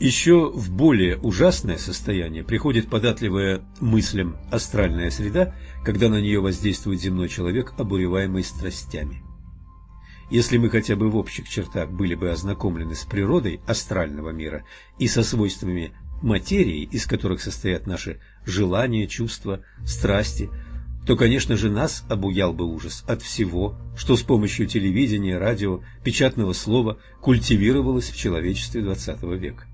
Еще в более ужасное состояние приходит податливая мыслям астральная среда, когда на нее воздействует земной человек, обуреваемый страстями. Если мы хотя бы в общих чертах были бы ознакомлены с природой астрального мира и со свойствами материи, из которых состоят наши желания, чувства, страсти, то, конечно же, нас обуял бы ужас от всего, что с помощью телевидения, радио, печатного слова культивировалось в человечестве XX века.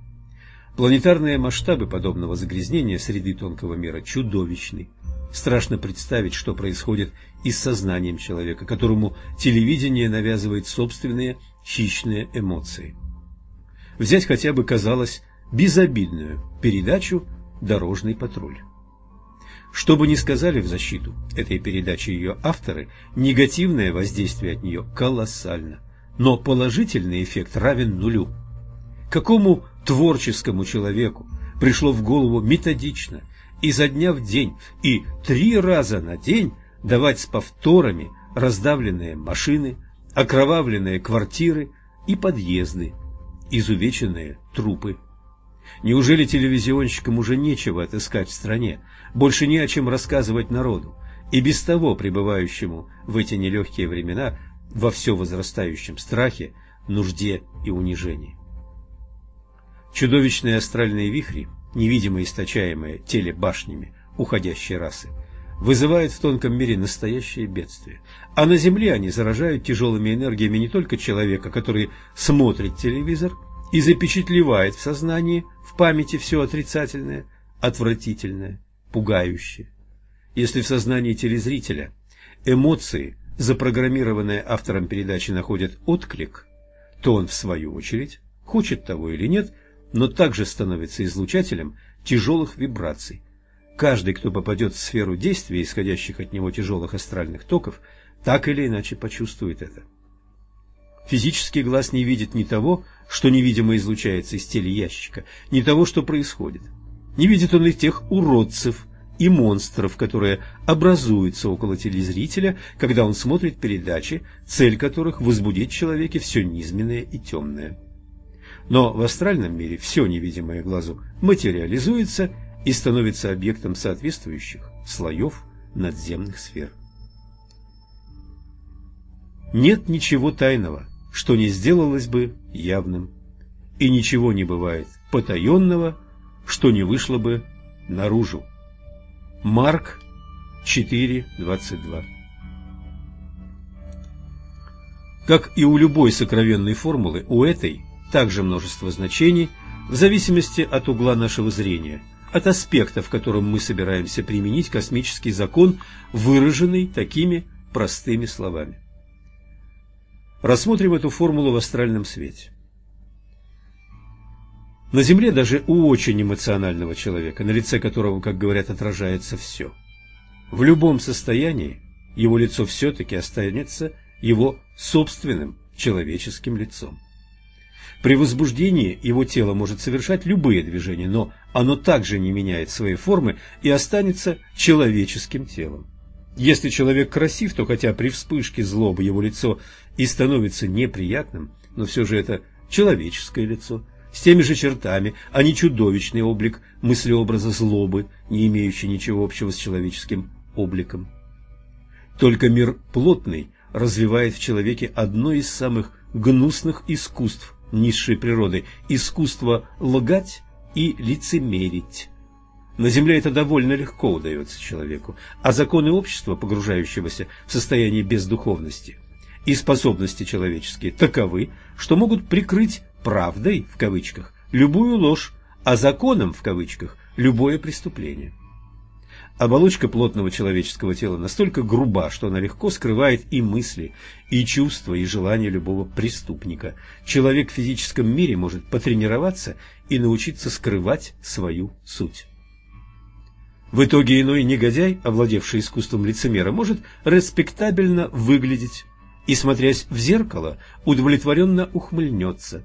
Планетарные масштабы подобного загрязнения среды тонкого мира чудовищны. Страшно представить, что происходит и с сознанием человека, которому телевидение навязывает собственные хищные эмоции. Взять хотя бы, казалось, безобидную передачу «Дорожный патруль». Что бы ни сказали в защиту этой передачи ее авторы, негативное воздействие от нее колоссально, но положительный эффект равен нулю. Какому творческому человеку пришло в голову методично, изо дня в день и три раза на день давать с повторами раздавленные машины, окровавленные квартиры и подъезды, изувеченные трупы. Неужели телевизионщикам уже нечего отыскать в стране, больше не о чем рассказывать народу, и без того пребывающему в эти нелегкие времена во все возрастающем страхе, нужде и унижении? Чудовищные астральные вихри, невидимо источаемые телебашнями уходящей расы, вызывают в тонком мире настоящее бедствие. А на Земле они заражают тяжелыми энергиями не только человека, который смотрит телевизор и запечатлевает в сознании, в памяти все отрицательное, отвратительное, пугающее. Если в сознании телезрителя эмоции, запрограммированные автором передачи, находят отклик, то он, в свою очередь, хочет того или нет, но также становится излучателем тяжелых вибраций. Каждый, кто попадет в сферу действия исходящих от него тяжелых астральных токов, так или иначе почувствует это. Физический глаз не видит ни того, что невидимо излучается из телеящика, ни того, что происходит. Не видит он и тех уродцев и монстров, которые образуются около телезрителя, когда он смотрит передачи, цель которых – возбудить в человеке все низменное и темное. Но в астральном мире все невидимое глазу материализуется и становится объектом соответствующих слоев надземных сфер. Нет ничего тайного, что не сделалось бы явным, и ничего не бывает потаенного, что не вышло бы наружу. Марк 4.22 Как и у любой сокровенной формулы, у этой также множество значений в зависимости от угла нашего зрения, от аспекта, в котором мы собираемся применить космический закон, выраженный такими простыми словами. Рассмотрим эту формулу в астральном свете. На Земле даже у очень эмоционального человека, на лице которого, как говорят, отражается все. В любом состоянии его лицо все-таки останется его собственным человеческим лицом. При возбуждении его тело может совершать любые движения, но оно также не меняет своей формы и останется человеческим телом. Если человек красив, то хотя при вспышке злобы его лицо и становится неприятным, но все же это человеческое лицо, с теми же чертами, а не чудовищный облик мыслеобраза злобы, не имеющий ничего общего с человеческим обликом. Только мир плотный развивает в человеке одно из самых гнусных искусств низшей природы – искусство лгать и лицемерить. На Земле это довольно легко удается человеку, а законы общества, погружающегося в состояние бездуховности, и способности человеческие таковы, что могут прикрыть «правдой» в кавычках любую ложь, а законом в кавычках любое преступление. Оболочка плотного человеческого тела настолько груба, что она легко скрывает и мысли, и чувства, и желания любого преступника. Человек в физическом мире может потренироваться и научиться скрывать свою суть. В итоге иной негодяй, овладевший искусством лицемера, может респектабельно выглядеть и, смотрясь в зеркало, удовлетворенно ухмыльнется.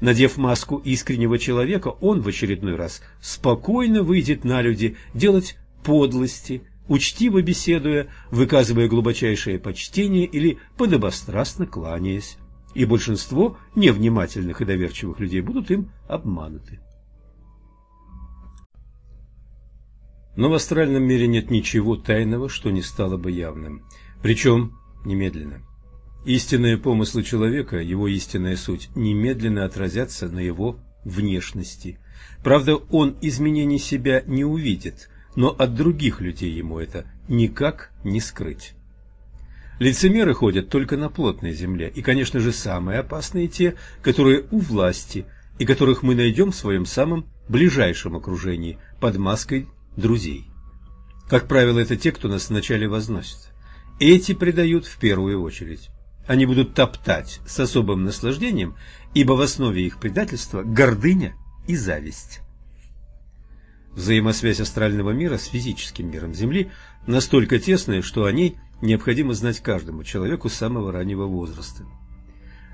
Надев маску искреннего человека, он в очередной раз спокойно выйдет на люди делать подлости, учтиво беседуя, выказывая глубочайшее почтение или подобострастно кланяясь. и большинство невнимательных и доверчивых людей будут им обмануты. Но в астральном мире нет ничего тайного, что не стало бы явным, причем немедленно. Истинные помыслы человека, его истинная суть, немедленно отразятся на его внешности. Правда, он изменений себя не увидит, но от других людей ему это никак не скрыть. Лицемеры ходят только на плотной земле, и, конечно же, самые опасные те, которые у власти, и которых мы найдем в своем самом ближайшем окружении, под маской друзей. Как правило, это те, кто нас вначале возносит. Эти предают в первую очередь. Они будут топтать с особым наслаждением, ибо в основе их предательства гордыня и зависть. Взаимосвязь астрального мира с физическим миром Земли настолько тесная, что о ней необходимо знать каждому человеку с самого раннего возраста.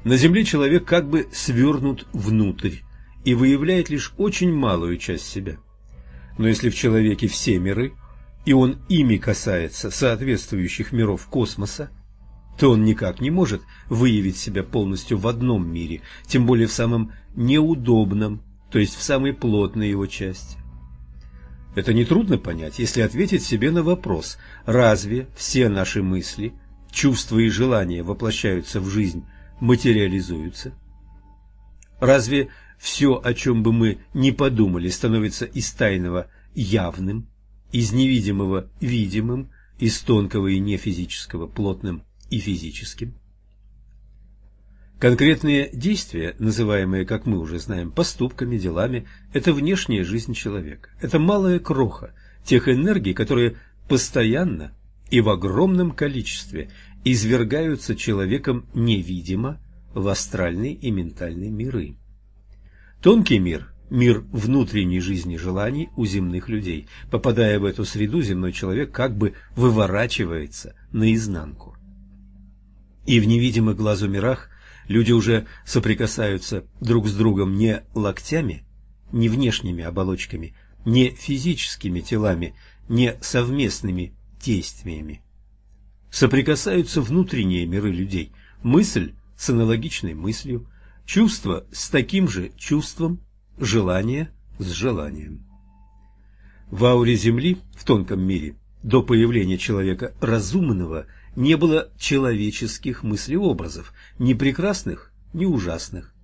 На Земле человек как бы свернут внутрь и выявляет лишь очень малую часть себя. Но если в человеке все миры, и он ими касается соответствующих миров космоса, то он никак не может выявить себя полностью в одном мире, тем более в самом неудобном, то есть в самой плотной его части. Это нетрудно понять, если ответить себе на вопрос, разве все наши мысли, чувства и желания воплощаются в жизнь, материализуются? Разве все, о чем бы мы ни подумали, становится из тайного явным, из невидимого видимым, из тонкого и нефизического плотным и физическим? Конкретные действия, называемые, как мы уже знаем, поступками, делами, это внешняя жизнь человека. Это малая кроха тех энергий, которые постоянно и в огромном количестве извергаются человеком невидимо в астральные и ментальные миры. Тонкий мир – мир внутренней жизни желаний у земных людей. Попадая в эту среду, земной человек как бы выворачивается наизнанку. И в невидимых глазу мирах Люди уже соприкасаются друг с другом не локтями, не внешними оболочками, не физическими телами, не совместными действиями. Соприкасаются внутренние миры людей, мысль с аналогичной мыслью, чувство с таким же чувством, желание с желанием. В ауре Земли, в тонком мире, до появления человека разумного – не было человеческих мыслеобразов, ни прекрасных, ни ужасных.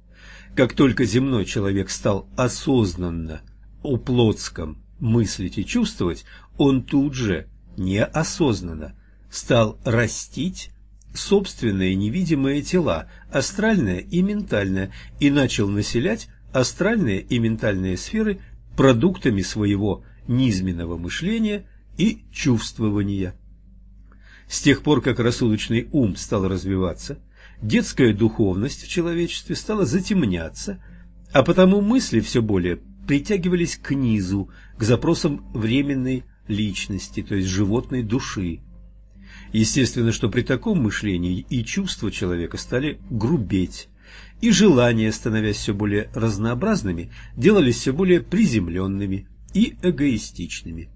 Как только земной человек стал осознанно о плотском мыслить и чувствовать, он тут же, неосознанно, стал растить собственные невидимые тела, астральное и ментальное, и начал населять астральные и ментальные сферы продуктами своего низменного мышления и чувствования. С тех пор, как рассудочный ум стал развиваться, детская духовность в человечестве стала затемняться, а потому мысли все более притягивались к низу, к запросам временной личности, то есть животной души. Естественно, что при таком мышлении и чувства человека стали грубеть, и желания, становясь все более разнообразными, делались все более приземленными и эгоистичными.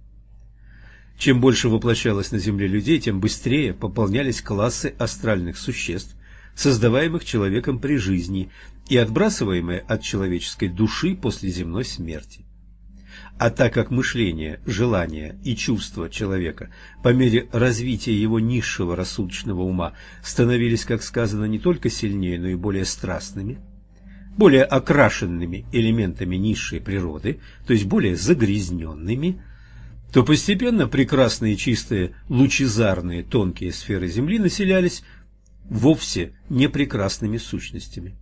Чем больше воплощалось на Земле людей, тем быстрее пополнялись классы астральных существ, создаваемых человеком при жизни и отбрасываемые от человеческой души после земной смерти. А так как мышление, желания и чувства человека по мере развития его низшего рассудочного ума становились, как сказано, не только сильнее, но и более страстными, более окрашенными элементами низшей природы, то есть более загрязненными, то постепенно прекрасные чистые лучезарные тонкие сферы Земли населялись вовсе непрекрасными сущностями.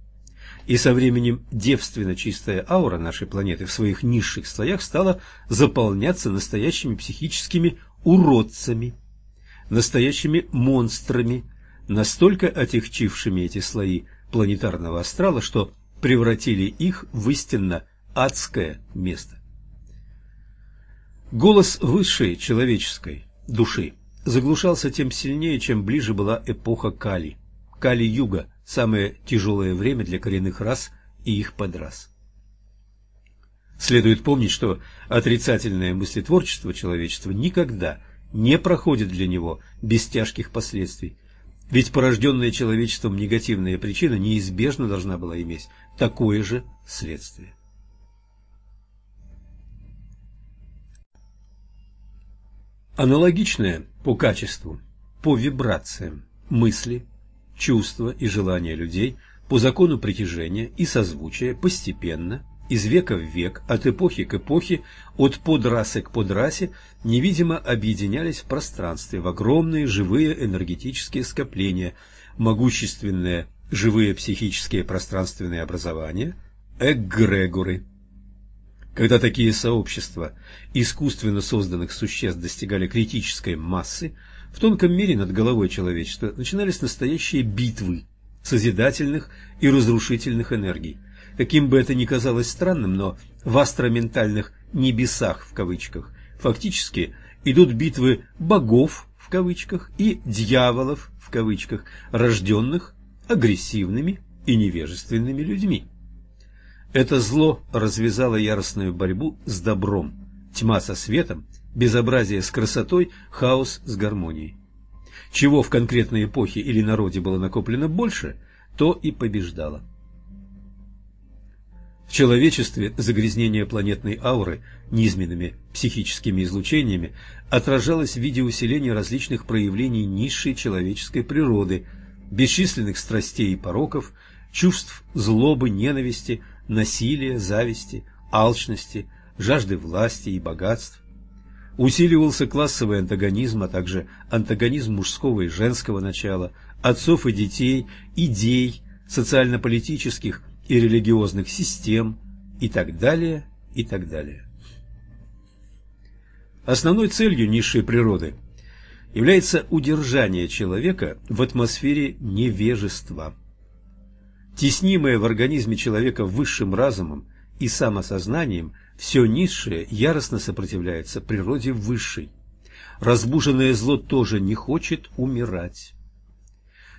И со временем девственно чистая аура нашей планеты в своих низших слоях стала заполняться настоящими психическими уродцами, настоящими монстрами, настолько отягчившими эти слои планетарного астрала, что превратили их в истинно адское место. Голос высшей человеческой души заглушался тем сильнее, чем ближе была эпоха Кали. Кали-юга – самое тяжелое время для коренных рас и их подрас. Следует помнить, что отрицательное мыслетворчество человечества никогда не проходит для него без тяжких последствий. Ведь порожденная человечеством негативная причина неизбежно должна была иметь такое же следствие. Аналогичное по качеству, по вибрациям мысли, чувства и желания людей по закону притяжения и созвучия постепенно, из века в век, от эпохи к эпохе, от подрасы к подрасе, невидимо объединялись в пространстве в огромные живые энергетические скопления, могущественные живые психические пространственные образования, эгрегоры. Когда такие сообщества искусственно созданных существ достигали критической массы, в тонком мире над головой человечества начинались настоящие битвы созидательных и разрушительных энергий. Каким бы это ни казалось странным, но в астроментальных «небесах» в кавычках фактически идут битвы богов в кавычках и дьяволов в кавычках, рожденных агрессивными и невежественными людьми. Это зло развязало яростную борьбу с добром, тьма со светом, безобразие с красотой, хаос с гармонией. Чего в конкретной эпохе или народе было накоплено больше, то и побеждало. В человечестве загрязнение планетной ауры низменными психическими излучениями отражалось в виде усиления различных проявлений низшей человеческой природы, бесчисленных страстей и пороков, чувств злобы, ненависти, насилия, зависти, алчности, жажды власти и богатств. Усиливался классовый антагонизм, а также антагонизм мужского и женского начала, отцов и детей, идей, социально-политических и религиозных систем и так далее, и так далее. Основной целью низшей природы является удержание человека в атмосфере невежества. Теснимое в организме человека высшим разумом и самосознанием, все низшее яростно сопротивляется природе высшей. Разбуженное зло тоже не хочет умирать.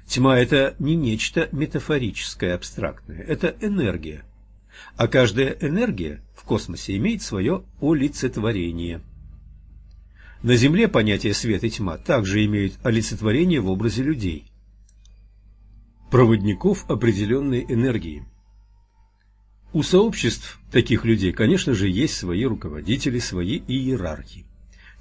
Тьма – это не нечто метафорическое, абстрактное, это энергия. А каждая энергия в космосе имеет свое олицетворение. На Земле понятие свет и тьма также имеют олицетворение в образе людей. Проводников определенной энергии. У сообществ таких людей, конечно же, есть свои руководители, свои иерархи.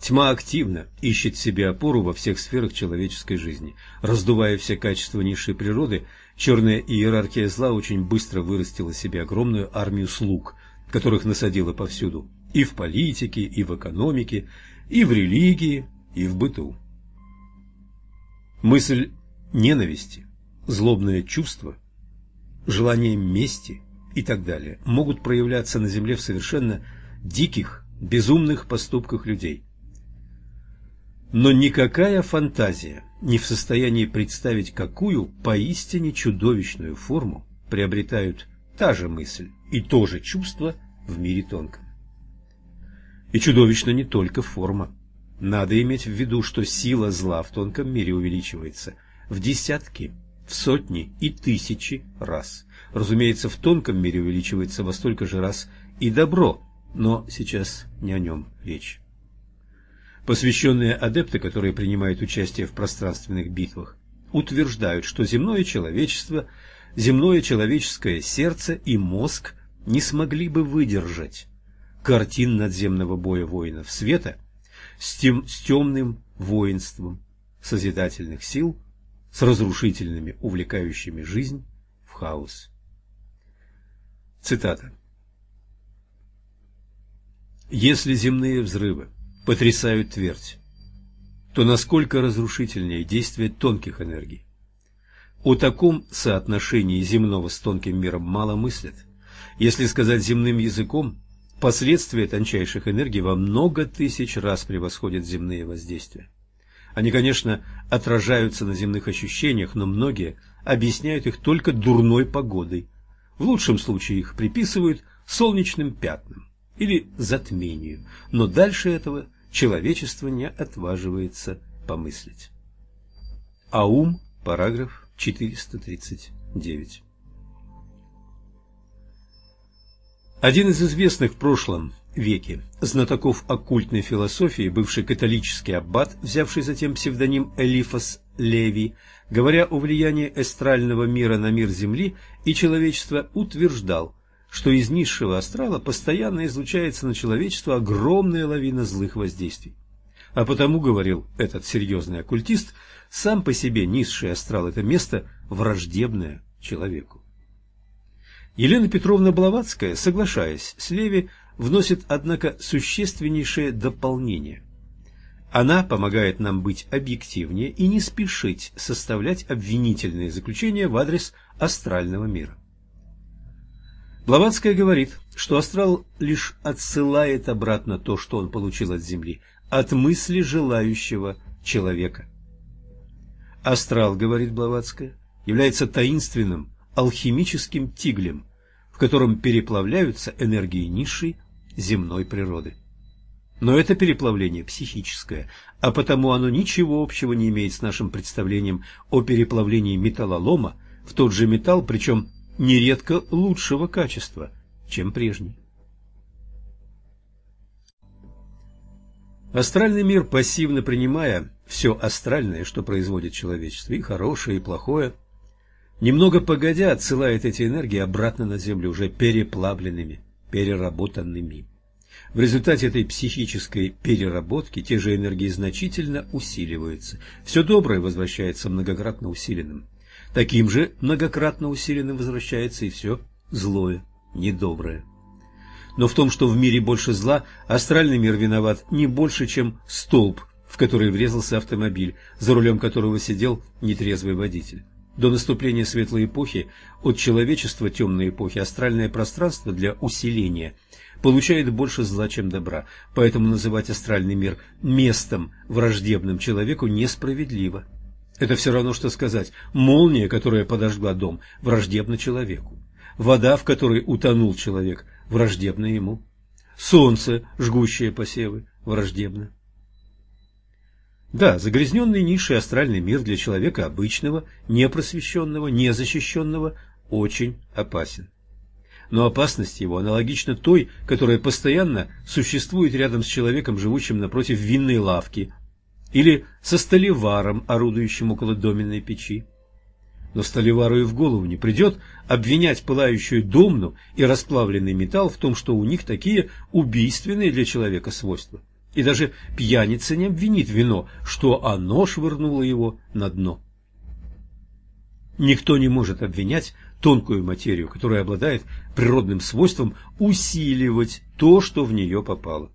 Тьма активно ищет себе опору во всех сферах человеческой жизни. Раздувая все качества низшей природы, черная иерархия зла очень быстро вырастила себе огромную армию слуг, которых насадила повсюду – и в политике, и в экономике, и в религии, и в быту. Мысль ненависти, злобное чувство, желание мести и так далее могут проявляться на земле в совершенно диких, безумных поступках людей – но никакая фантазия не в состоянии представить, какую поистине чудовищную форму приобретают та же мысль и то же чувство в мире тонком. И чудовищно не только форма. Надо иметь в виду, что сила зла в тонком мире увеличивается в десятки, в сотни и тысячи раз. Разумеется, в тонком мире увеличивается во столько же раз и добро, но сейчас не о нем речь. Посвященные адепты, которые принимают участие в пространственных битвах, утверждают, что земное человечество, земное человеческое сердце и мозг не смогли бы выдержать картин надземного боя воинов света с, тем, с темным воинством созидательных сил, с разрушительными, увлекающими жизнь в хаос. Цитата. Если земные взрывы потрясают твердь, то насколько разрушительнее действие тонких энергий. О таком соотношении земного с тонким миром мало мыслят. Если сказать земным языком, последствия тончайших энергий во много тысяч раз превосходят земные воздействия. Они, конечно, отражаются на земных ощущениях, но многие объясняют их только дурной погодой. В лучшем случае их приписывают солнечным пятнам или затмению, но дальше этого человечество не отваживается помыслить. Аум, параграф 439. Один из известных в прошлом веке знатоков оккультной философии, бывший католический аббат, взявший затем псевдоним Элифас Леви, говоря о влиянии эстрального мира на мир Земли и человечества, утверждал, что из низшего астрала постоянно излучается на человечество огромная лавина злых воздействий. А потому, говорил этот серьезный оккультист, сам по себе низший астрал – это место враждебное человеку. Елена Петровна Блаватская, соглашаясь с Леви, вносит, однако, существеннейшее дополнение. Она помогает нам быть объективнее и не спешить составлять обвинительные заключения в адрес астрального мира. Блаватская говорит, что астрал лишь отсылает обратно то, что он получил от Земли, от мысли желающего человека. Астрал, говорит Блаватская, является таинственным алхимическим тиглем, в котором переплавляются энергии низшей земной природы. Но это переплавление психическое, а потому оно ничего общего не имеет с нашим представлением о переплавлении металлолома в тот же металл, причем нередко лучшего качества, чем прежний. Астральный мир, пассивно принимая все астральное, что производит человечество, и хорошее, и плохое, немного погодя отсылает эти энергии обратно на Землю уже переплавленными, переработанными. В результате этой психической переработки те же энергии значительно усиливаются. Все доброе возвращается многократно усиленным. Таким же многократно усиленным возвращается и все злое, недоброе. Но в том, что в мире больше зла, астральный мир виноват не больше, чем столб, в который врезался автомобиль, за рулем которого сидел нетрезвый водитель. До наступления светлой эпохи от человечества темной эпохи астральное пространство для усиления получает больше зла, чем добра, поэтому называть астральный мир местом, враждебным человеку, несправедливо. Это все равно, что сказать, молния, которая подожгла дом, враждебна человеку. Вода, в которой утонул человек, враждебна ему. Солнце, жгущее посевы, враждебно. Да, загрязненный низший астральный мир для человека обычного, непросвещенного, незащищенного очень опасен но опасность его аналогична той, которая постоянно существует рядом с человеком, живущим напротив винной лавки, или со столеваром, орудующим около доменной печи. Но столевару и в голову не придет обвинять пылающую домну и расплавленный металл в том, что у них такие убийственные для человека свойства. И даже пьяница не обвинит вино, что оно швырнуло его на дно. Никто не может обвинять тонкую материю, которая обладает природным свойством усиливать то, что в нее попало.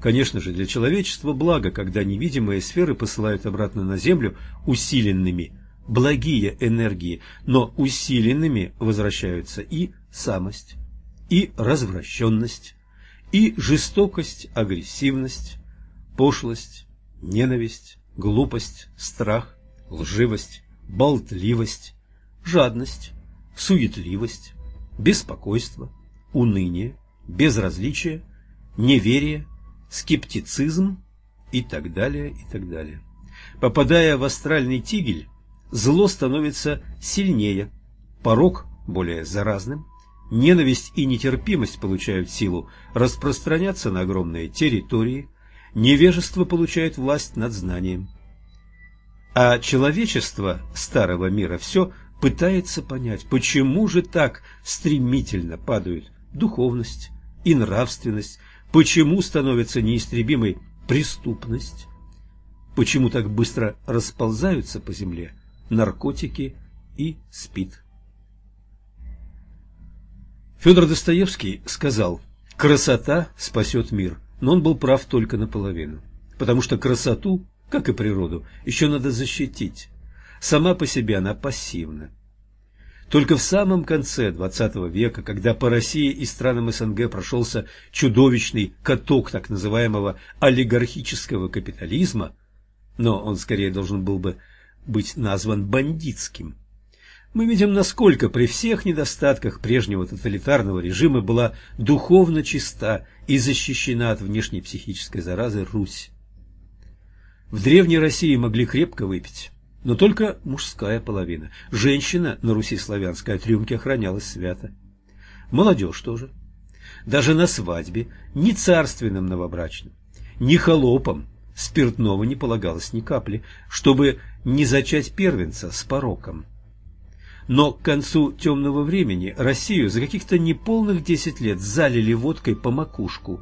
Конечно же, для человечества благо, когда невидимые сферы посылают обратно на Землю усиленными, благие энергии, но усиленными возвращаются и самость, и развращенность, и жестокость, агрессивность, пошлость, ненависть, глупость, страх, лживость, болтливость, жадность, суетливость, беспокойство, уныние, безразличие, неверие, скептицизм и так далее, и так далее. Попадая в астральный тигель, зло становится сильнее, порог более заразным, ненависть и нетерпимость получают силу распространяться на огромные территории, невежество получает власть над знанием. А человечество старого мира все пытается понять, почему же так стремительно падают духовность и нравственность, почему становится неистребимой преступность, почему так быстро расползаются по земле наркотики и спид. Федор Достоевский сказал, красота спасет мир, но он был прав только наполовину, потому что красоту, как и природу, еще надо защитить. Сама по себе она пассивна. Только в самом конце XX века, когда по России и странам СНГ прошелся чудовищный каток так называемого олигархического капитализма, но он скорее должен был бы быть назван бандитским, мы видим, насколько при всех недостатках прежнего тоталитарного режима была духовно чиста и защищена от внешней психической заразы Русь. В Древней России могли крепко выпить, но только мужская половина. Женщина на Руси славянской от рюмки охранялась свято. Молодежь тоже. Даже на свадьбе ни царственным новобрачным, ни холопам спиртного не полагалось ни капли, чтобы не зачать первенца с пороком. Но к концу темного времени Россию за каких-то неполных десять лет залили водкой по макушку.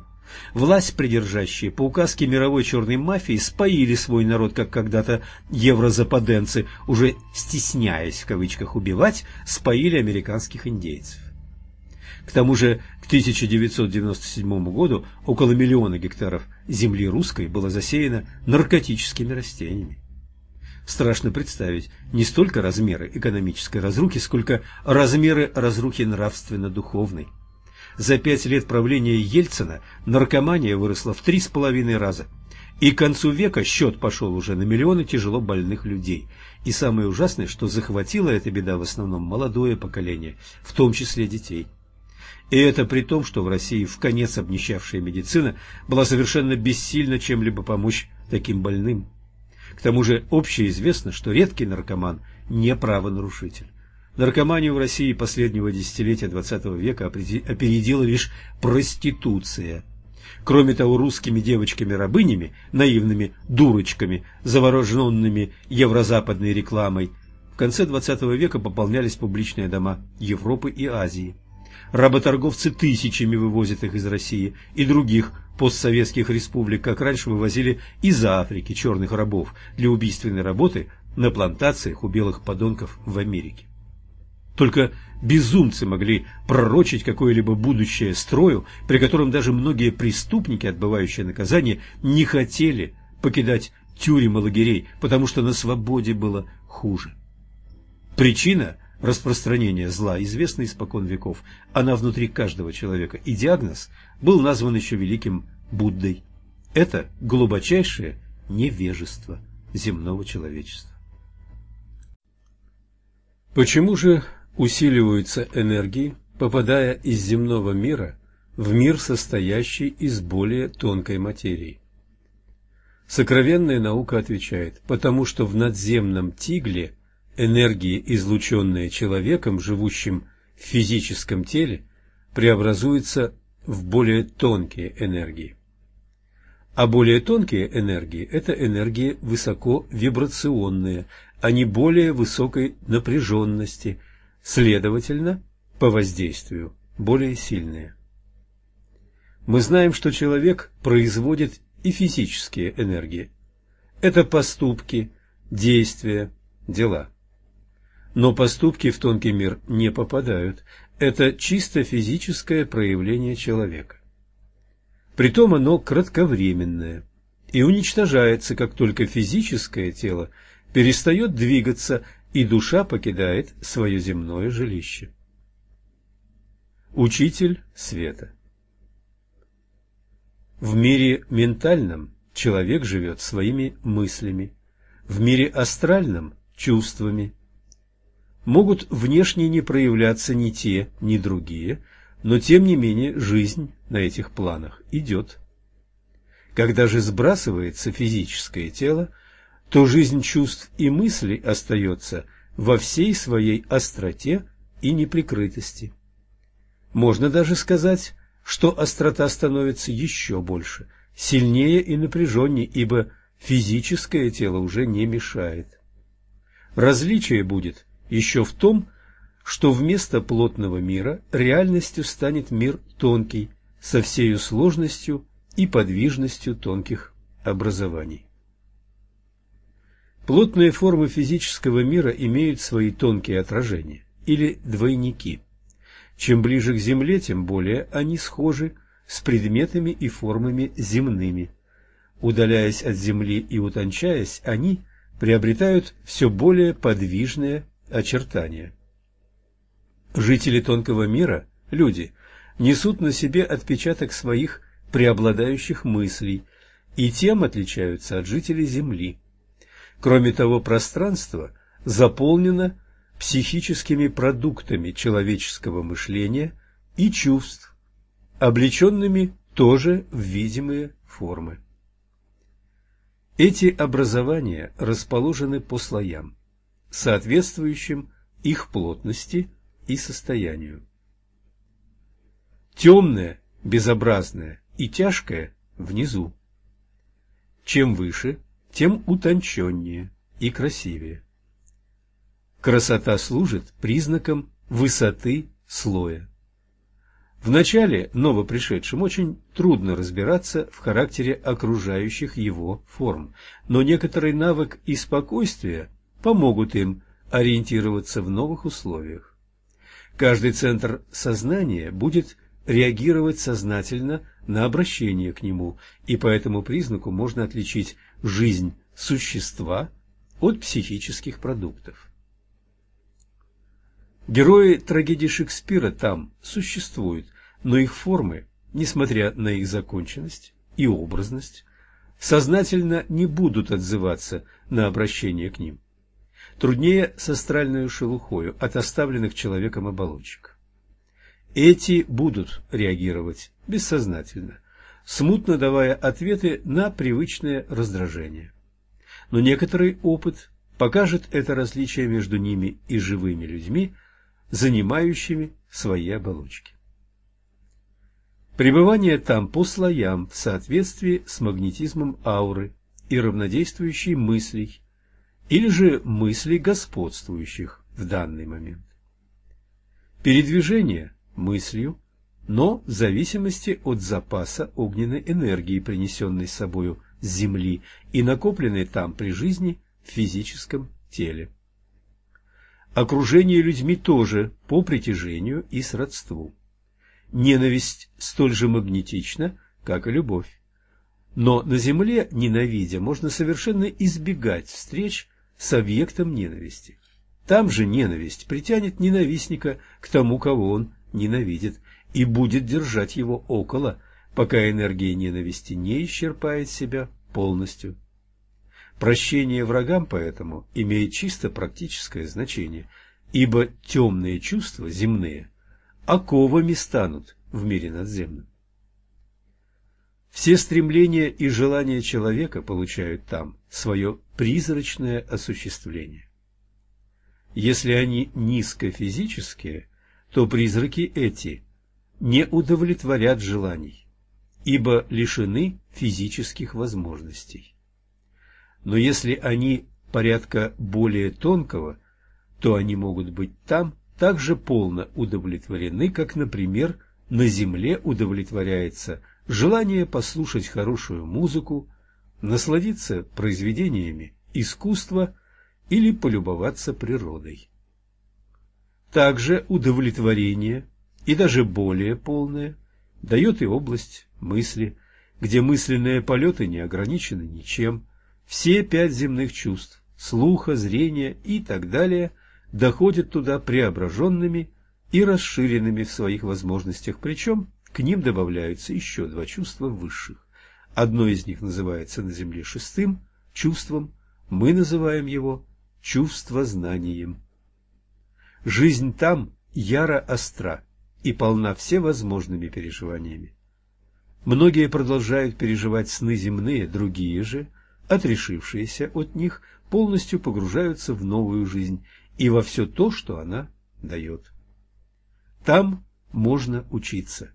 Власть придержащие по указке мировой черной мафии споили свой народ, как когда-то еврозападенцы, уже стесняясь в кавычках убивать, споили американских индейцев. К тому же к 1997 году около миллиона гектаров земли русской было засеяно наркотическими растениями. Страшно представить не столько размеры экономической разрухи, сколько размеры разрухи нравственно-духовной. За пять лет правления Ельцина наркомания выросла в три с половиной раза. И к концу века счет пошел уже на миллионы тяжело больных людей. И самое ужасное, что захватила эта беда в основном молодое поколение, в том числе детей. И это при том, что в России в конец обнищавшая медицина была совершенно бессильна чем-либо помочь таким больным. К тому же общеизвестно, что редкий наркоман не правонарушитель. Наркоманию в России последнего десятилетия XX века опередила лишь проституция. Кроме того, русскими девочками-рабынями, наивными дурочками, завороженными еврозападной рекламой, в конце XX века пополнялись публичные дома Европы и Азии. Работорговцы тысячами вывозят их из России и других постсоветских республик, как раньше вывозили из Африки черных рабов для убийственной работы на плантациях у белых подонков в Америке. Только безумцы могли пророчить какое-либо будущее строю, при котором даже многие преступники, отбывающие наказание, не хотели покидать тюрем и лагерей, потому что на свободе было хуже. Причина распространения зла известна испокон веков. Она внутри каждого человека, и диагноз был назван еще великим Буддой. Это глубочайшее невежество земного человечества. Почему же усиливаются энергии, попадая из земного мира в мир, состоящий из более тонкой материи. Сокровенная наука отвечает, потому что в надземном тигле энергии, излученные человеком, живущим в физическом теле, преобразуются в более тонкие энергии. А более тонкие энергии – это энергии высоковибрационные, они более высокой напряженности, следовательно, по воздействию более сильные. Мы знаем, что человек производит и физические энергии. Это поступки, действия, дела. Но поступки в тонкий мир не попадают. Это чисто физическое проявление человека. Притом оно кратковременное и уничтожается, как только физическое тело перестает двигаться и душа покидает свое земное жилище. Учитель света В мире ментальном человек живет своими мыслями, в мире астральном – чувствами. Могут внешне не проявляться ни те, ни другие, но тем не менее жизнь на этих планах идет. Когда же сбрасывается физическое тело – то жизнь чувств и мыслей остается во всей своей остроте и неприкрытости. Можно даже сказать, что острота становится еще больше, сильнее и напряженнее, ибо физическое тело уже не мешает. Различие будет еще в том, что вместо плотного мира реальностью станет мир тонкий, со всею сложностью и подвижностью тонких образований. Плотные формы физического мира имеют свои тонкие отражения, или двойники. Чем ближе к Земле, тем более они схожи с предметами и формами земными. Удаляясь от Земли и утончаясь, они приобретают все более подвижные очертания. Жители тонкого мира, люди, несут на себе отпечаток своих преобладающих мыслей и тем отличаются от жителей Земли. Кроме того, пространство заполнено психическими продуктами человеческого мышления и чувств, облеченными тоже в видимые формы. Эти образования расположены по слоям, соответствующим их плотности и состоянию. Темное, безобразное и тяжкое внизу. Чем выше, тем утонченнее и красивее. Красота служит признаком высоты слоя. Вначале новопришедшим очень трудно разбираться в характере окружающих его форм, но некоторый навык и спокойствие помогут им ориентироваться в новых условиях. Каждый центр сознания будет реагировать сознательно на обращение к нему, и по этому признаку можно отличить жизнь существа от психических продуктов. Герои трагедии Шекспира там существуют, но их формы, несмотря на их законченность и образность, сознательно не будут отзываться на обращение к ним. Труднее с астральной шелухою от оставленных человеком оболочек. Эти будут реагировать бессознательно, смутно давая ответы на привычное раздражение. Но некоторый опыт покажет это различие между ними и живыми людьми – занимающими свои оболочки. Пребывание там по слоям в соответствии с магнетизмом ауры и равнодействующей мыслей, или же мыслей господствующих в данный момент. Передвижение мыслью, но в зависимости от запаса огненной энергии, принесенной собою с Земли и накопленной там при жизни в физическом теле. Окружение людьми тоже по притяжению и сродству. Ненависть столь же магнетична, как и любовь. Но на земле, ненавидя, можно совершенно избегать встреч с объектом ненависти. Там же ненависть притянет ненавистника к тому, кого он ненавидит, и будет держать его около, пока энергия ненависти не исчерпает себя полностью. Прощение врагам поэтому имеет чисто практическое значение, ибо темные чувства земные оковами станут в мире надземном. Все стремления и желания человека получают там свое призрачное осуществление. Если они низкофизические, то призраки эти не удовлетворят желаний, ибо лишены физических возможностей. Но если они порядка более тонкого, то они могут быть там так же полно удовлетворены, как, например, на земле удовлетворяется желание послушать хорошую музыку, насладиться произведениями искусства или полюбоваться природой. Также удовлетворение, и даже более полное, дает и область мысли, где мысленные полеты не ограничены ничем, все пять земных чувств – слуха, зрения и так далее – доходят туда преображенными и расширенными в своих возможностях, причем к ним добавляются еще два чувства высших. Одно из них называется на Земле шестым чувством, мы называем его чувство знанием. Жизнь там яро остра и полна всевозможными переживаниями. Многие продолжают переживать сны земные, другие же отрешившиеся от них, полностью погружаются в новую жизнь и во все то, что она дает. Там можно учиться,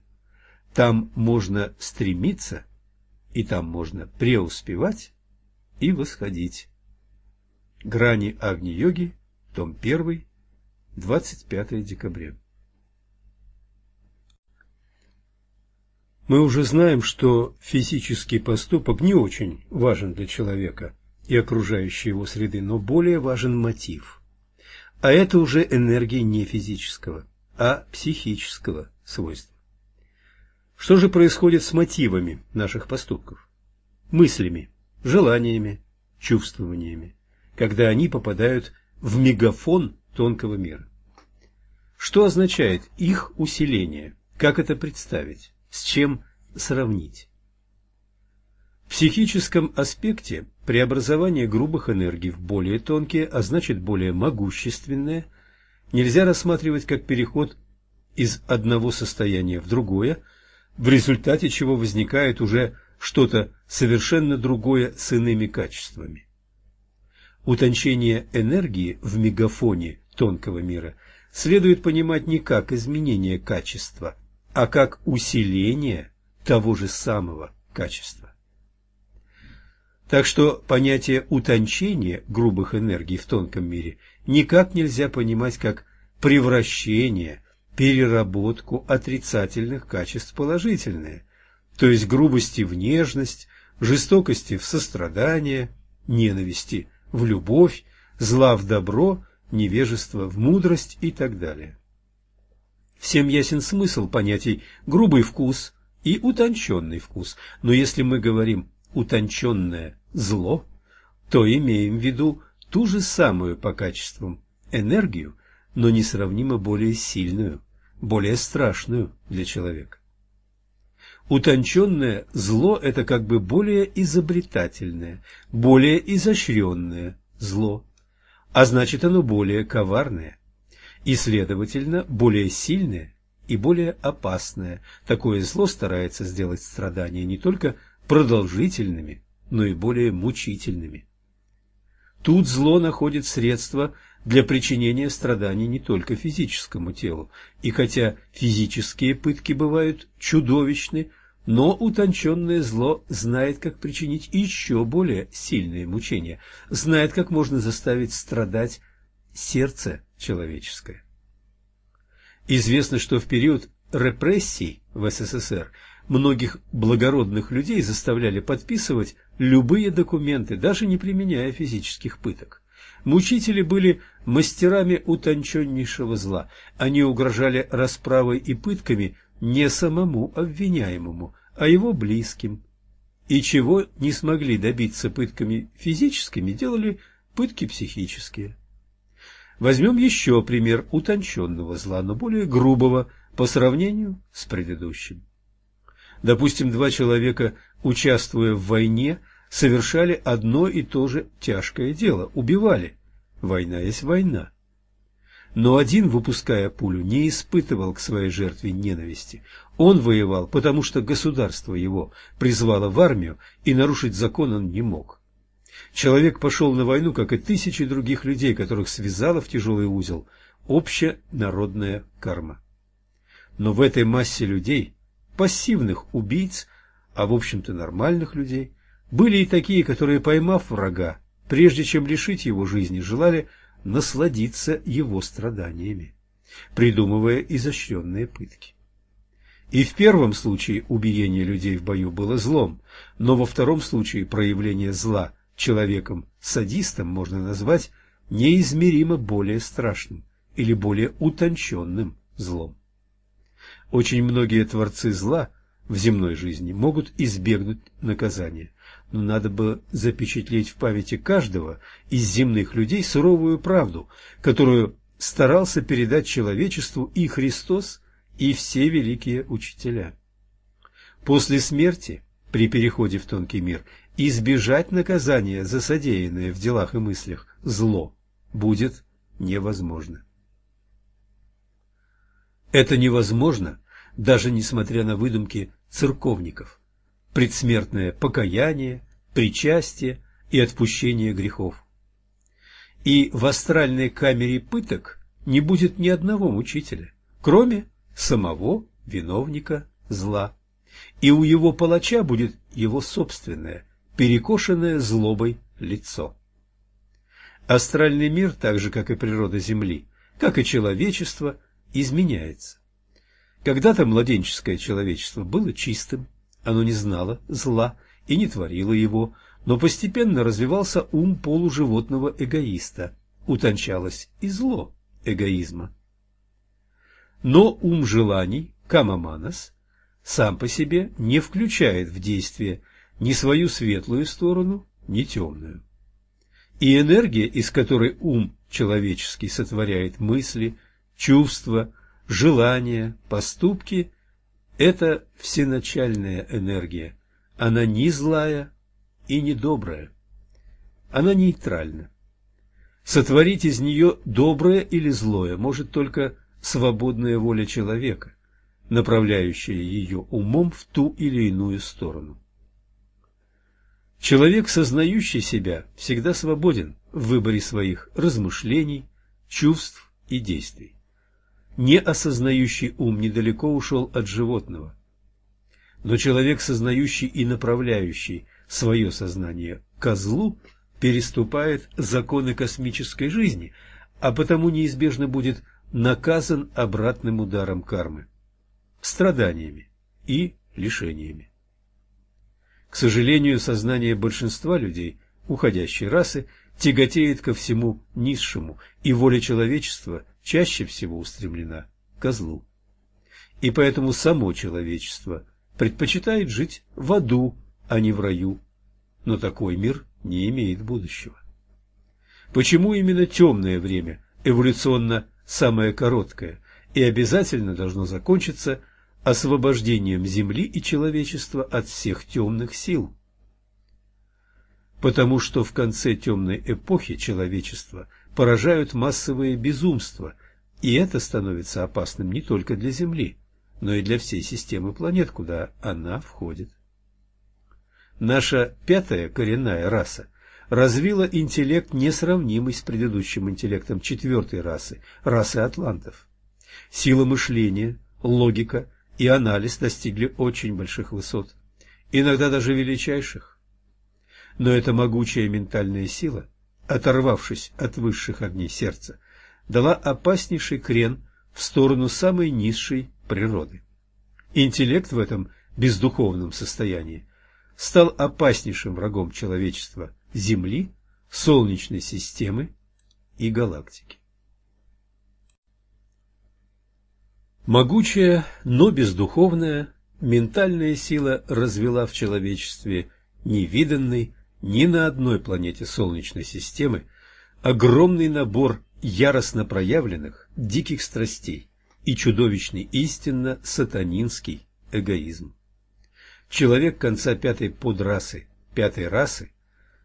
там можно стремиться, и там можно преуспевать и восходить. Грани Агни-йоги, том 1, 25 декабря. Мы уже знаем, что физический поступок не очень важен для человека и окружающей его среды, но более важен мотив. А это уже энергия не физического, а психического свойства. Что же происходит с мотивами наших поступков? Мыслями, желаниями, чувствованиями, когда они попадают в мегафон тонкого мира. Что означает их усиление? Как это представить? С чем сравнить. В психическом аспекте преобразование грубых энергий в более тонкие, а значит более могущественные, нельзя рассматривать как переход из одного состояния в другое, в результате чего возникает уже что-то совершенно другое с иными качествами. Утончение энергии в мегафоне тонкого мира следует понимать не как изменение качества, а как усиление того же самого качества. Так что понятие утончения грубых энергий в тонком мире никак нельзя понимать как превращение, переработку отрицательных качеств в положительные, то есть грубости в нежность, жестокости в сострадание, ненависти в любовь, зла в добро, невежество в мудрость и так далее. Всем ясен смысл понятий «грубый вкус» и «утонченный вкус», но если мы говорим «утонченное зло», то имеем в виду ту же самую по качествам энергию, но несравнимо более сильную, более страшную для человека. Утонченное зло – это как бы более изобретательное, более изощренное зло, а значит оно более коварное и, следовательно, более сильное и более опасное. Такое зло старается сделать страдания не только продолжительными, но и более мучительными. Тут зло находит средства для причинения страданий не только физическому телу, и хотя физические пытки бывают чудовищны, но утонченное зло знает, как причинить еще более сильные мучения, знает, как можно заставить страдать сердце человеческое. Известно, что в период репрессий в СССР многих благородных людей заставляли подписывать любые документы, даже не применяя физических пыток. Мучители были мастерами утонченнейшего зла. Они угрожали расправой и пытками не самому обвиняемому, а его близким. И чего не смогли добиться пытками физическими, делали пытки психические. Возьмем еще пример утонченного зла, но более грубого по сравнению с предыдущим. Допустим, два человека, участвуя в войне, совершали одно и то же тяжкое дело – убивали. Война есть война. Но один, выпуская пулю, не испытывал к своей жертве ненависти. Он воевал, потому что государство его призвало в армию, и нарушить закон он не мог. Человек пошел на войну, как и тысячи других людей, которых связала в тяжелый узел общенародная карма. Но в этой массе людей, пассивных убийц, а в общем-то нормальных людей, были и такие, которые, поймав врага, прежде чем лишить его жизни, желали насладиться его страданиями, придумывая изощренные пытки. И в первом случае убиение людей в бою было злом, но во втором случае проявление зла человеком-садистом можно назвать неизмеримо более страшным или более утонченным злом. Очень многие творцы зла в земной жизни могут избегнуть наказания, но надо бы запечатлеть в памяти каждого из земных людей суровую правду, которую старался передать человечеству и Христос, и все великие учителя. После смерти, при переходе в тонкий мир, избежать наказания за содеянное в делах и мыслях зло будет невозможно. Это невозможно, даже несмотря на выдумки церковников предсмертное покаяние, причастие и отпущение грехов. И в астральной камере пыток не будет ни одного мучителя, кроме самого виновника зла. И у его палача будет его собственное, перекошенное злобой лицо. Астральный мир, так же как и природа Земли, как и человечество, изменяется. Когда-то младенческое человечество было чистым, оно не знало зла и не творило его, но постепенно развивался ум полуживотного эгоиста, утончалось и зло эгоизма. Но ум желаний, камаманас, сам по себе не включает в действие ни свою светлую сторону, ни темную. И энергия, из которой ум человеческий сотворяет мысли, чувства, желания, поступки, это всеначальная энергия. Она не злая и не добрая. Она нейтральна. Сотворить из нее доброе или злое может только свободная воля человека, направляющая ее умом в ту или иную сторону. Человек, сознающий себя, всегда свободен в выборе своих размышлений, чувств и действий неосознающий ум недалеко ушел от животного. Но человек, сознающий и направляющий свое сознание козлу переступает законы космической жизни, а потому неизбежно будет наказан обратным ударом кармы, страданиями и лишениями. К сожалению, сознание большинства людей уходящей расы тяготеет ко всему низшему, и воля человечества чаще всего устремлена к козлу. И поэтому само человечество предпочитает жить в аду, а не в раю. Но такой мир не имеет будущего. Почему именно темное время эволюционно самое короткое и обязательно должно закончиться освобождением Земли и человечества от всех темных сил? Потому что в конце темной эпохи человечества поражают массовые безумства, и это становится опасным не только для Земли, но и для всей системы планет, куда она входит. Наша пятая коренная раса развила интеллект, несравнимый с предыдущим интеллектом четвертой расы, расы атлантов. Сила мышления, логика и анализ достигли очень больших высот, иногда даже величайших. Но эта могучая ментальная сила, оторвавшись от высших огней сердца, дала опаснейший крен в сторону самой низшей природы. Интеллект в этом бездуховном состоянии стал опаснейшим врагом человечества Земли, Солнечной системы и галактики. Могучая, но бездуховная, ментальная сила развела в человечестве невиданный ни на одной планете Солнечной системы огромный набор яростно проявленных диких страстей и чудовищный истинно сатанинский эгоизм человек конца пятой подрасы, пятой расы,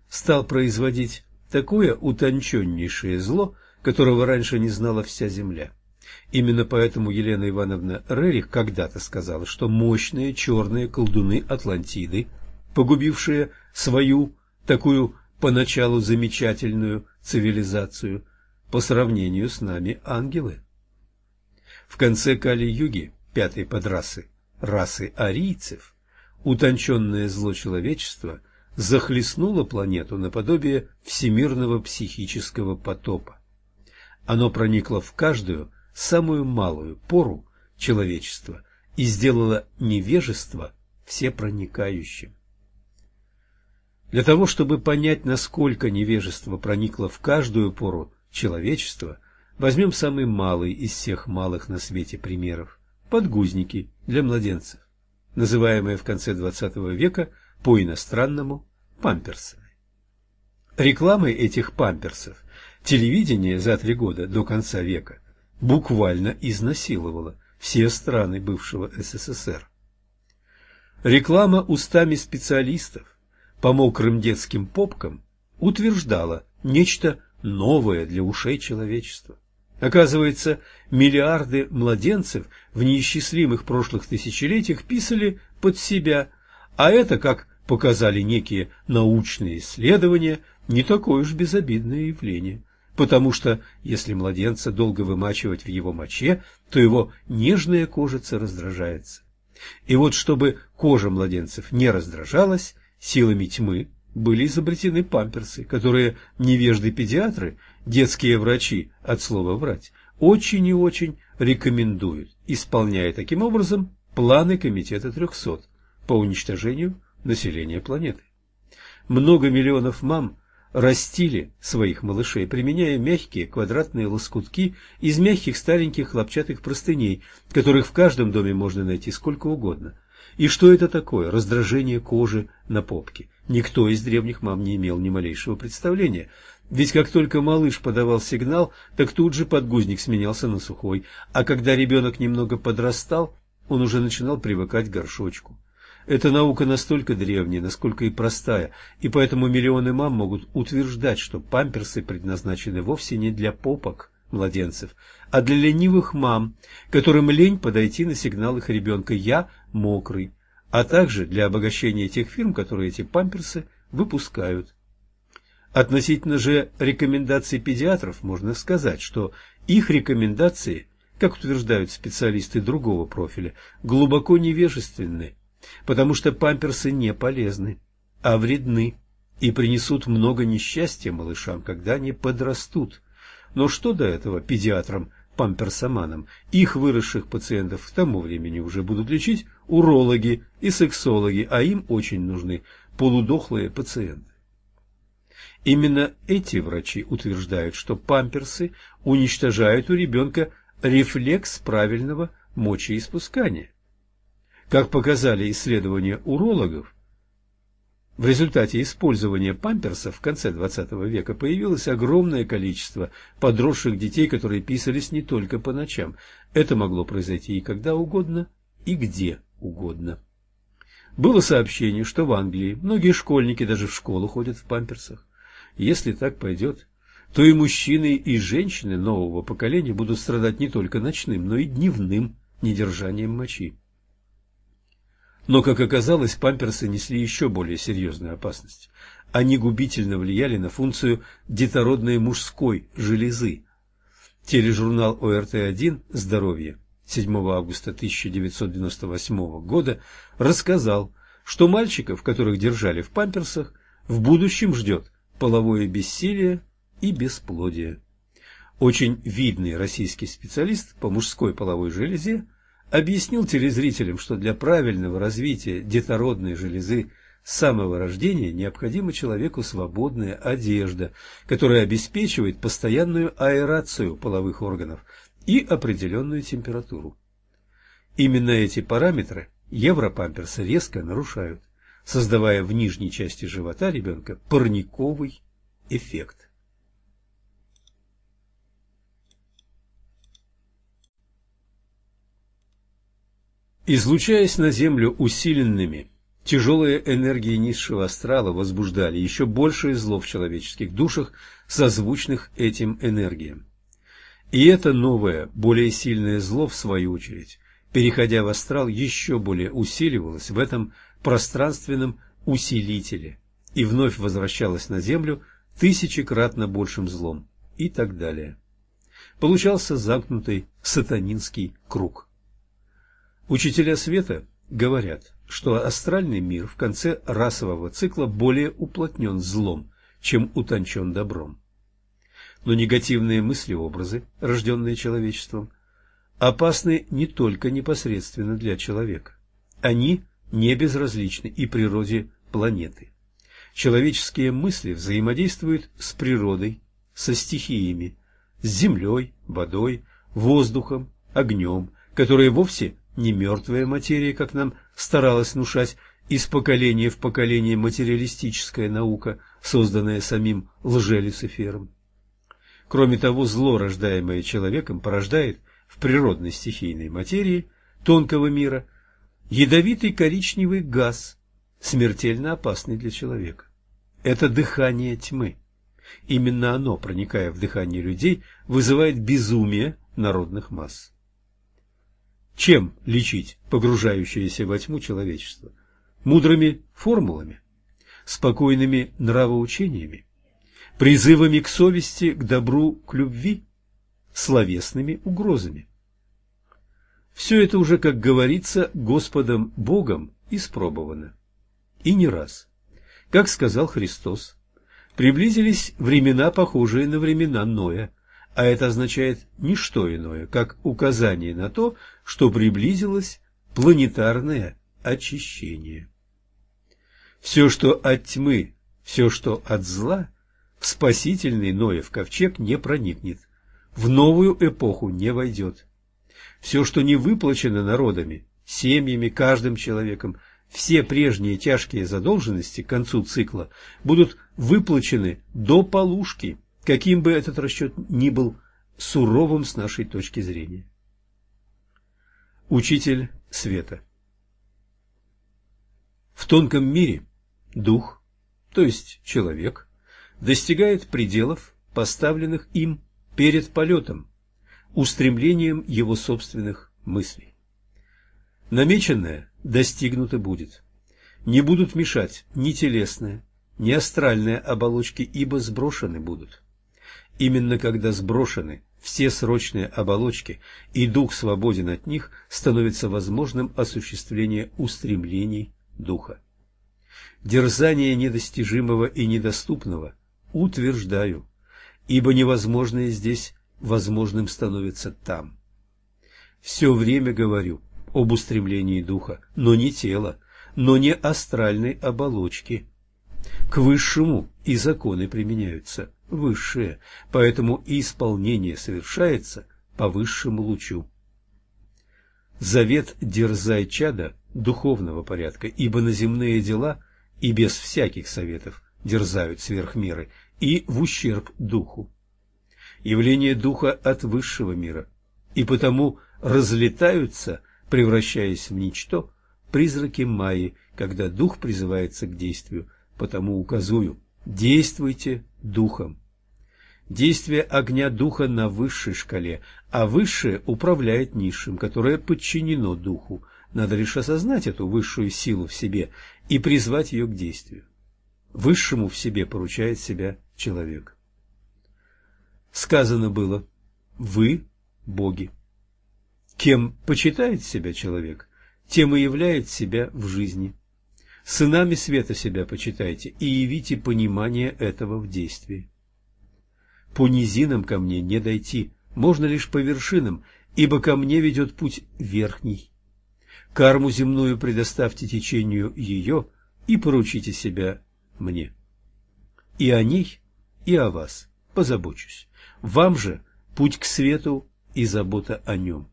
стал производить такое утонченнейшее зло, которого раньше не знала вся земля. Именно поэтому Елена Ивановна Рерих когда-то сказала, что мощные черные колдуны Атлантиды, погубившие свою такую поначалу замечательную цивилизацию, по сравнению с нами ангелы. В конце Кали-Юги, пятой подрасы, расы арийцев, утонченное зло человечества захлестнуло планету наподобие всемирного психического потопа. Оно проникло в каждую самую малую пору человечества и сделало невежество всепроникающим. Для того, чтобы понять, насколько невежество проникло в каждую пору человечества, возьмем самый малый из всех малых на свете примеров – подгузники для младенцев называемые в конце XX века по-иностранному памперсами. Рекламой этих памперсов телевидение за три года до конца века буквально изнасиловало все страны бывшего СССР. Реклама устами специалистов по мокрым детским попкам утверждала нечто новое для ушей человечества. Оказывается, миллиарды младенцев в неисчислимых прошлых тысячелетиях писали под себя, а это, как показали некие научные исследования, не такое уж безобидное явление. Потому что, если младенца долго вымачивать в его моче, то его нежная кожица раздражается. И вот чтобы кожа младенцев не раздражалась, силами тьмы были изобретены памперсы, которые невежды-педиатры, детские врачи, от слова «врать», очень и очень рекомендуют, исполняя таким образом планы Комитета 300 по уничтожению населения планеты. Много миллионов мам растили своих малышей, применяя мягкие квадратные лоскутки из мягких стареньких хлопчатых простыней, которых в каждом доме можно найти сколько угодно. И что это такое? Раздражение кожи на попке. Никто из древних мам не имел ни малейшего представления. Ведь как только малыш подавал сигнал, так тут же подгузник сменялся на сухой, а когда ребенок немного подрастал, он уже начинал привыкать к горшочку. Эта наука настолько древняя, насколько и простая, и поэтому миллионы мам могут утверждать, что памперсы предназначены вовсе не для попок младенцев, а для ленивых мам, которым лень подойти на сигнал их ребенка «я мокрый», а также для обогащения тех фирм, которые эти памперсы выпускают. Относительно же рекомендаций педиатров можно сказать, что их рекомендации, как утверждают специалисты другого профиля, глубоко невежественны, потому что памперсы не полезны, а вредны. и принесут много несчастья малышам, когда они подрастут. Но что до этого педиатрам, памперсоманам, их выросших пациентов к тому времени уже будут лечить урологи и сексологи, а им очень нужны полудохлые пациенты. Именно эти врачи утверждают, что памперсы уничтожают у ребенка рефлекс правильного мочеиспускания. Как показали исследования урологов, в результате использования памперсов в конце XX века появилось огромное количество подросших детей, которые писались не только по ночам. Это могло произойти и когда угодно, и где угодно. Было сообщение, что в Англии многие школьники даже в школу ходят в памперсах. Если так пойдет, то и мужчины, и женщины нового поколения будут страдать не только ночным, но и дневным недержанием мочи. Но, как оказалось, памперсы несли еще более серьезную опасность. Они губительно влияли на функцию детородной мужской железы. Тележурнал ОРТ-1 «Здоровье» 7 августа 1998 года рассказал, что мальчиков, которых держали в памперсах, в будущем ждет половое бессилие и бесплодие. Очень видный российский специалист по мужской половой железе объяснил телезрителям, что для правильного развития детородной железы с самого рождения необходима человеку свободная одежда, которая обеспечивает постоянную аэрацию половых органов и определенную температуру. Именно эти параметры европамперсы резко нарушают, создавая в нижней части живота ребенка парниковый эффект. Излучаясь на Землю усиленными, тяжелые энергии низшего астрала возбуждали еще большее зло в человеческих душах, созвучных этим энергиям. И это новое, более сильное зло, в свою очередь, переходя в астрал, еще более усиливалось в этом пространственном усилителе и вновь возвращалось на Землю тысячекратно большим злом и так далее. Получался замкнутый сатанинский круг. Учителя света говорят, что астральный мир в конце расового цикла более уплотнен злом, чем утончен добром. Но негативные мысли-образы, рожденные человечеством, опасны не только непосредственно для человека. Они не безразличны и природе планеты. Человеческие мысли взаимодействуют с природой, со стихиями, с землей, водой, воздухом, огнем, которые вовсе не мертвая материя, как нам старалась внушать из поколения в поколение материалистическая наука, созданная самим лже-Люцифером. Кроме того, зло, рождаемое человеком, порождает в природной стихийной материи тонкого мира ядовитый коричневый газ, смертельно опасный для человека. Это дыхание тьмы. Именно оно, проникая в дыхание людей, вызывает безумие народных масс. Чем лечить погружающееся во тьму человечество? Мудрыми формулами, спокойными нравоучениями, призывами к совести, к добру, к любви, словесными угрозами. Все это уже, как говорится, Господом Богом испробовано. И не раз. Как сказал Христос, приблизились времена, похожие на времена Ноя, а это означает не что иное, как указание на то, что приблизилось планетарное очищение. Все, что от тьмы, все, что от зла, в спасительный Ноев ковчег не проникнет, в новую эпоху не войдет. Все, что не выплачено народами, семьями, каждым человеком, все прежние тяжкие задолженности к концу цикла будут выплачены до полушки – каким бы этот расчет ни был суровым с нашей точки зрения. Учитель света В тонком мире дух, то есть человек, достигает пределов, поставленных им перед полетом, устремлением его собственных мыслей. Намеченное достигнуто будет. Не будут мешать ни телесные, ни астральные оболочки, ибо сброшены будут. Именно когда сброшены все срочные оболочки и дух свободен от них, становится возможным осуществление устремлений духа. Дерзание недостижимого и недоступного утверждаю, ибо невозможное здесь возможным становится там. Все время говорю об устремлении духа, но не тела, но не астральной оболочки. К высшему и законы применяются высшие, поэтому и исполнение совершается по высшему лучу. Завет дерзай чада духовного порядка, ибо на земные дела и без всяких советов дерзают сверх меры и в ущерб духу. Явление духа от высшего мира, и потому разлетаются, превращаясь в ничто, призраки Майи, когда дух призывается к действию, потому указую – действуйте духом. Действие огня духа на высшей шкале, а высшее управляет низшим, которое подчинено духу. Надо лишь осознать эту высшую силу в себе и призвать ее к действию. Высшему в себе поручает себя человек. Сказано было «Вы – боги». Кем почитает себя человек, тем и являет себя в жизни. Сынами света себя почитайте и явите понимание этого в действии. По низинам ко мне не дойти, можно лишь по вершинам, ибо ко мне ведет путь верхний. Карму земную предоставьте течению ее и поручите себя мне. И о ней, и о вас позабочусь. Вам же путь к свету и забота о нем.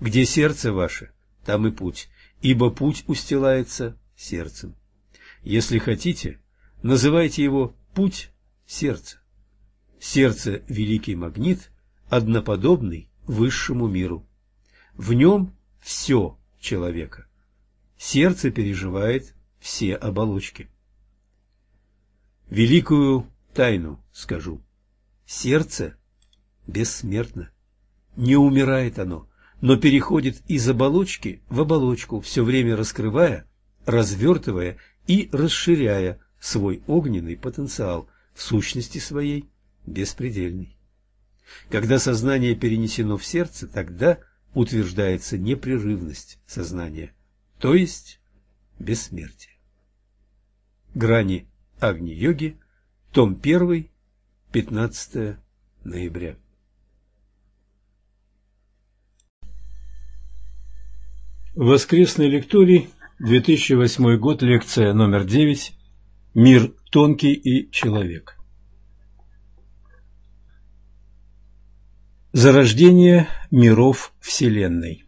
Где сердце ваше, там и путь, ибо путь устилается сердцем. Если хотите, называйте его путь сердца. Сердце – великий магнит, одноподобный высшему миру. В нем все человека. Сердце переживает все оболочки. Великую тайну скажу. Сердце бессмертно. Не умирает оно, но переходит из оболочки в оболочку, все время раскрывая, развертывая и расширяя свой огненный потенциал в сущности своей беспредельный. Когда сознание перенесено в сердце, тогда утверждается непрерывность сознания, то есть бессмертие. Грани Агни-йоги, том 1, 15 ноября. Воскресный лекторий, 2008 год, лекция номер 9 «Мир тонкий и человек». Зарождение миров Вселенной.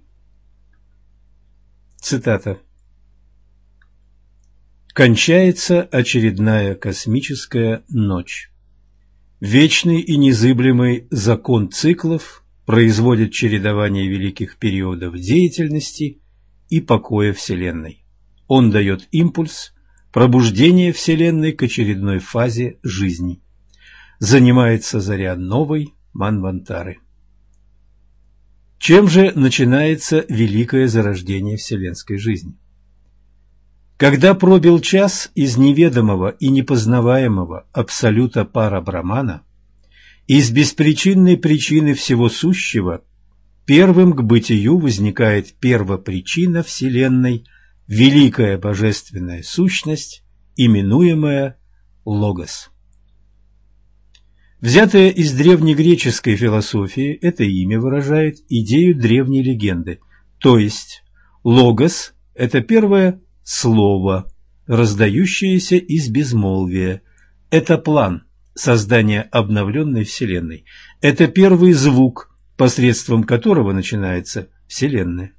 Цитата. Кончается очередная космическая ночь. Вечный и незыблемый закон циклов производит чередование великих периодов деятельности и покоя Вселенной. Он дает импульс пробуждения Вселенной к очередной фазе жизни. Занимается заря новой Манвантары. Чем же начинается великое зарождение вселенской жизни? Когда пробил час из неведомого и непознаваемого абсолюта пара Брамана, из беспричинной причины всего сущего, первым к бытию возникает первопричина Вселенной, великая божественная сущность, именуемая Логос. Взятое из древнегреческой философии, это имя выражает идею древней легенды, то есть логос – это первое слово, раздающееся из безмолвия. Это план создания обновленной Вселенной. Это первый звук, посредством которого начинается Вселенная.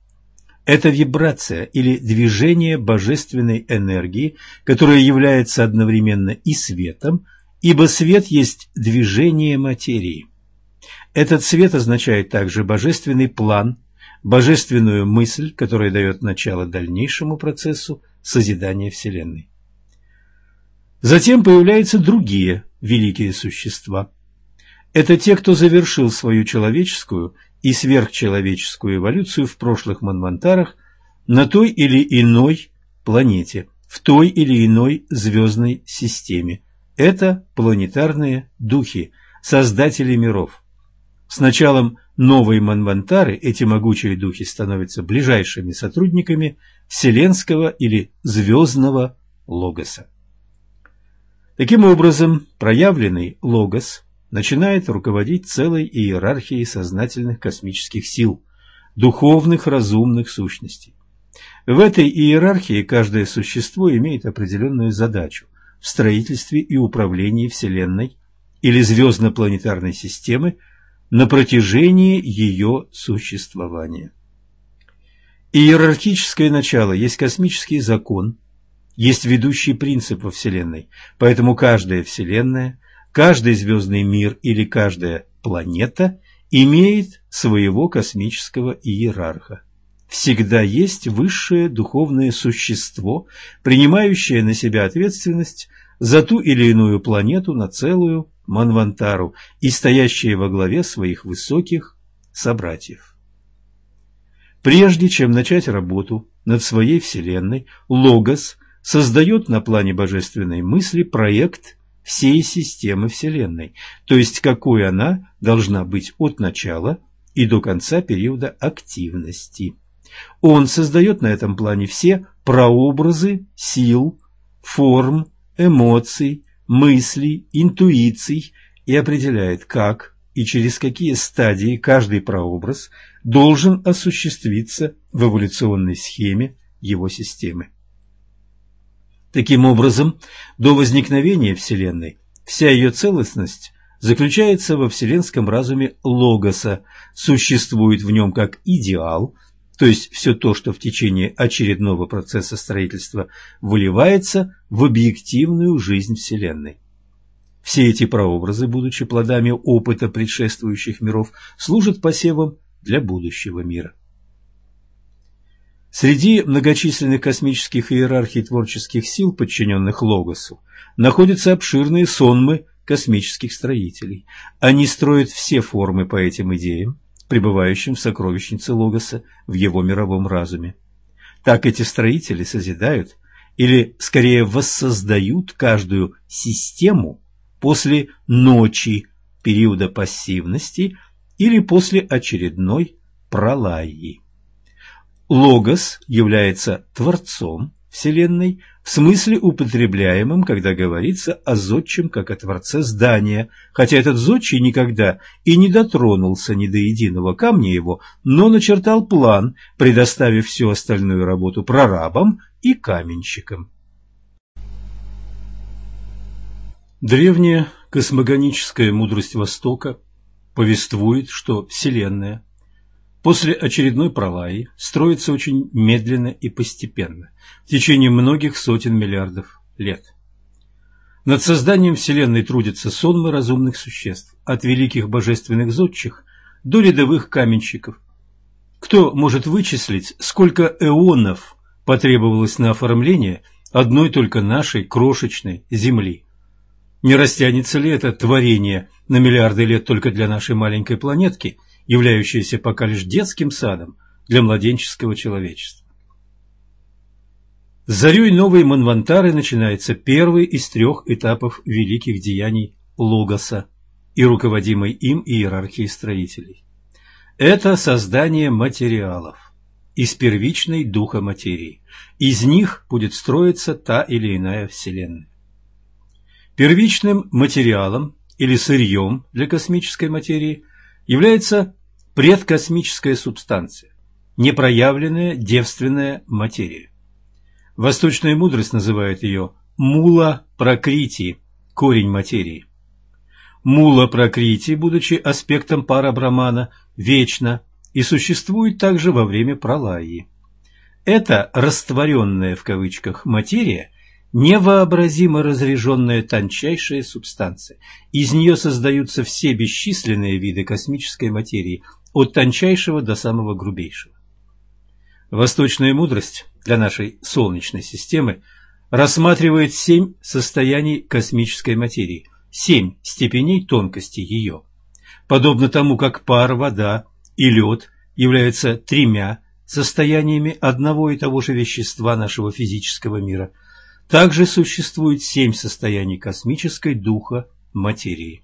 Это вибрация или движение божественной энергии, которая является одновременно и светом, ибо свет есть движение материи. Этот свет означает также божественный план, божественную мысль, которая дает начало дальнейшему процессу созидания Вселенной. Затем появляются другие великие существа. Это те, кто завершил свою человеческую и сверхчеловеческую эволюцию в прошлых манвантарах на той или иной планете, в той или иной звездной системе, это планетарные духи, создатели миров. С началом новой Манвантары эти могучие духи становятся ближайшими сотрудниками вселенского или звездного логоса. Таким образом, проявленный логос начинает руководить целой иерархией сознательных космических сил, духовных разумных сущностей. В этой иерархии каждое существо имеет определенную задачу в строительстве и управлении Вселенной или звездно-планетарной системы на протяжении ее существования. Иерархическое начало есть космический закон, есть ведущий принцип во Вселенной, поэтому каждая Вселенная, каждый звездный мир или каждая планета имеет своего космического иерарха. Всегда есть высшее духовное существо, принимающее на себя ответственность за ту или иную планету на целую Манвантару и стоящее во главе своих высоких собратьев. Прежде чем начать работу над своей Вселенной, Логос создает на плане божественной мысли проект всей системы Вселенной, то есть какой она должна быть от начала и до конца периода активности. Он создает на этом плане все прообразы сил, форм, эмоций, мыслей, интуиций и определяет, как и через какие стадии каждый прообраз должен осуществиться в эволюционной схеме его системы. Таким образом, до возникновения Вселенной вся ее целостность заключается во вселенском разуме Логоса, существует в нем как идеал, то есть все то, что в течение очередного процесса строительства выливается в объективную жизнь Вселенной. Все эти прообразы, будучи плодами опыта предшествующих миров, служат посевом для будущего мира. Среди многочисленных космических иерархий творческих сил, подчиненных Логосу, находятся обширные сонмы космических строителей. Они строят все формы по этим идеям, пребывающим в сокровищнице Логоса в его мировом разуме. Так эти строители созидают, или скорее воссоздают каждую систему после ночи, периода пассивности или после очередной пролаи. Логос является творцом Вселенной в смысле употребляемым, когда говорится о зодчем как о творце здания, хотя этот зодчий никогда и не дотронулся ни до единого камня его, но начертал план, предоставив всю остальную работу прорабам и каменщикам. Древняя космогоническая мудрость Востока повествует, что Вселенная после очередной пролаи строится очень медленно и постепенно, в течение многих сотен миллиардов лет. Над созданием Вселенной трудятся сонмы разумных существ, от великих божественных зодчих до рядовых каменщиков. Кто может вычислить, сколько эонов потребовалось на оформление одной только нашей крошечной Земли? Не растянется ли это творение на миллиарды лет только для нашей маленькой планетки – являющаяся пока лишь детским садом для младенческого человечества. С зарей новой Манвантары начинается первый из трех этапов великих деяний Логоса и руководимой им иерархии строителей. Это создание материалов из первичной духа материи. Из них будет строиться та или иная Вселенная. Первичным материалом или сырьем для космической материи является предкосмическая субстанция, непроявленная девственная материя. Восточная мудрость называет ее мула прокрити, корень материи. Мула прокрити, будучи аспектом пара Брамана, вечна и существует также во время пролаи. Это растворенная в кавычках материя невообразимо разреженная тончайшая субстанция. Из нее создаются все бесчисленные виды космической материи, от тончайшего до самого грубейшего. Восточная мудрость для нашей Солнечной системы рассматривает семь состояний космической материи, семь степеней тонкости ее. Подобно тому, как пар, вода и лед являются тремя состояниями одного и того же вещества нашего физического мира – также существует семь состояний космической духа материи.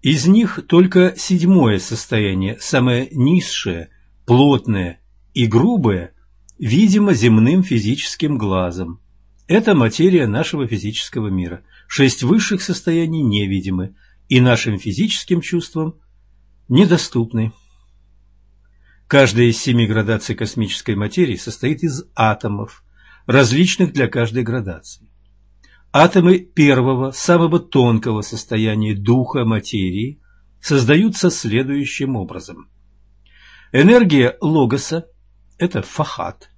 Из них только седьмое состояние, самое низшее, плотное и грубое, видимо земным физическим глазом. Это материя нашего физического мира. Шесть высших состояний невидимы и нашим физическим чувствам недоступны. Каждая из семи градаций космической материи состоит из атомов, различных для каждой градации. Атомы первого, самого тонкого состояния духа материи создаются следующим образом. Энергия логоса – это фахат.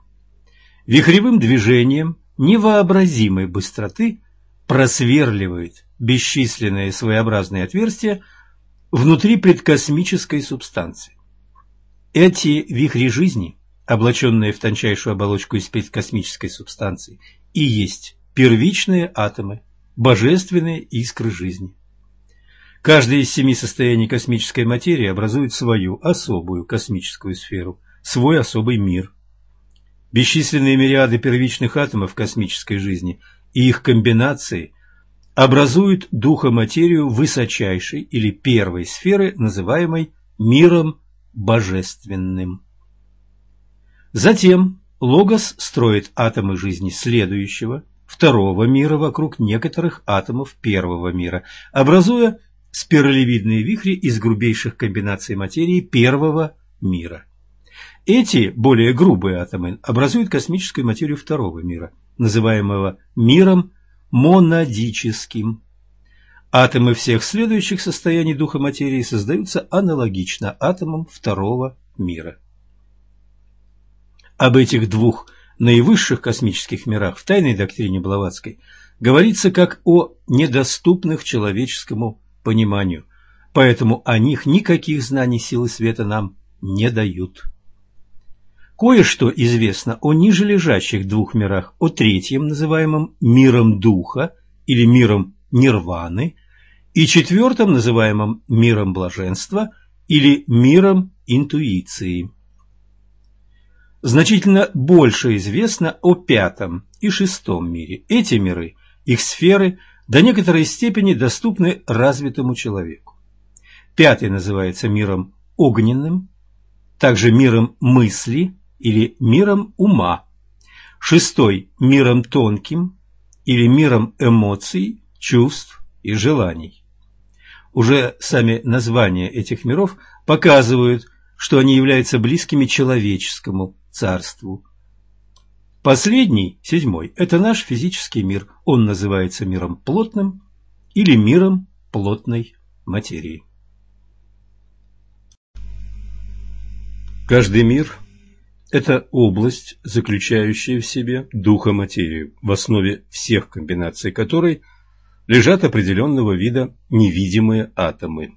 Вихревым движением невообразимой быстроты просверливает бесчисленные своеобразные отверстия внутри предкосмической субстанции. Эти вихри жизни, облаченные в тончайшую оболочку из предкосмической субстанции, и есть первичные атомы, божественные искры жизни. Каждое из семи состояний космической материи образует свою особую космическую сферу, свой особый мир. Бесчисленные мириады первичных атомов космической жизни и их комбинации образуют духоматерию высочайшей или первой сферы, называемой миром божественным. Затем Логос строит атомы жизни следующего, второго мира вокруг некоторых атомов первого мира, образуя спиралевидные вихри из грубейших комбинаций материи первого мира. Эти более грубые атомы образуют космическую материю второго мира, называемого миром монадическим. Атомы всех следующих состояний духа материи создаются аналогично атомам второго мира. Об этих двух наивысших космических мирах в тайной доктрине Блаватской говорится как о недоступных человеческому пониманию, поэтому о них никаких знаний силы света нам не дают. Кое-что известно о нижележащих двух мирах, о третьем, называемом миром духа или миром нирваны, и четвертом, называемом миром блаженства или миром интуиции. Значительно больше известно о пятом и шестом мире. Эти миры, их сферы до некоторой степени доступны развитому человеку. Пятый называется миром огненным, также миром мысли или миром ума. Шестой – миром тонким или миром эмоций, чувств и желаний. Уже сами названия этих миров показывают, что они являются близкими человеческому царству. Последний, седьмой, это наш физический мир. Он называется миром плотным или миром плотной материи. Каждый мир – это область, заключающая в себе духа-материю, в основе всех комбинаций которой лежат определенного вида невидимые атомы.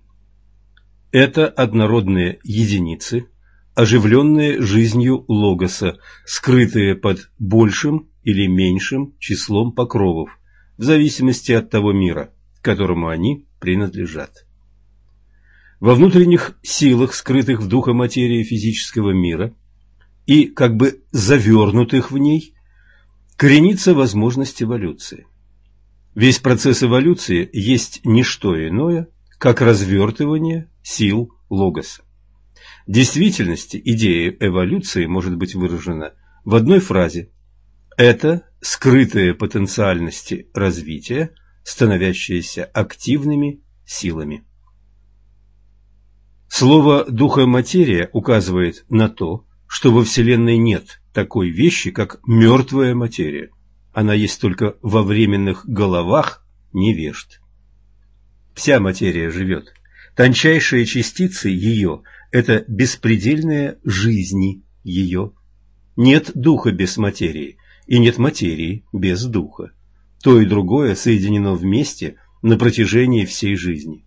Это однородные единицы, оживленные жизнью логоса, скрытые под большим или меньшим числом покровов, в зависимости от того мира, которому они принадлежат. Во внутренних силах, скрытых в духоматерии физического мира и как бы завернутых в ней, коренится возможность эволюции. Весь процесс эволюции есть не что иное, как развертывание сил логоса. Действительности идея эволюции может быть выражена в одной фразе. Это скрытые потенциальности развития, становящиеся активными силами. Слово «духа-материя» указывает на то, что во Вселенной нет такой вещи, как мертвая материя. Она есть только во временных головах невежд. Вся материя живет. Тончайшие частицы ее это беспредельная жизни ее. Нет духа без материи, и нет материи без духа. То и другое соединено вместе на протяжении всей жизни.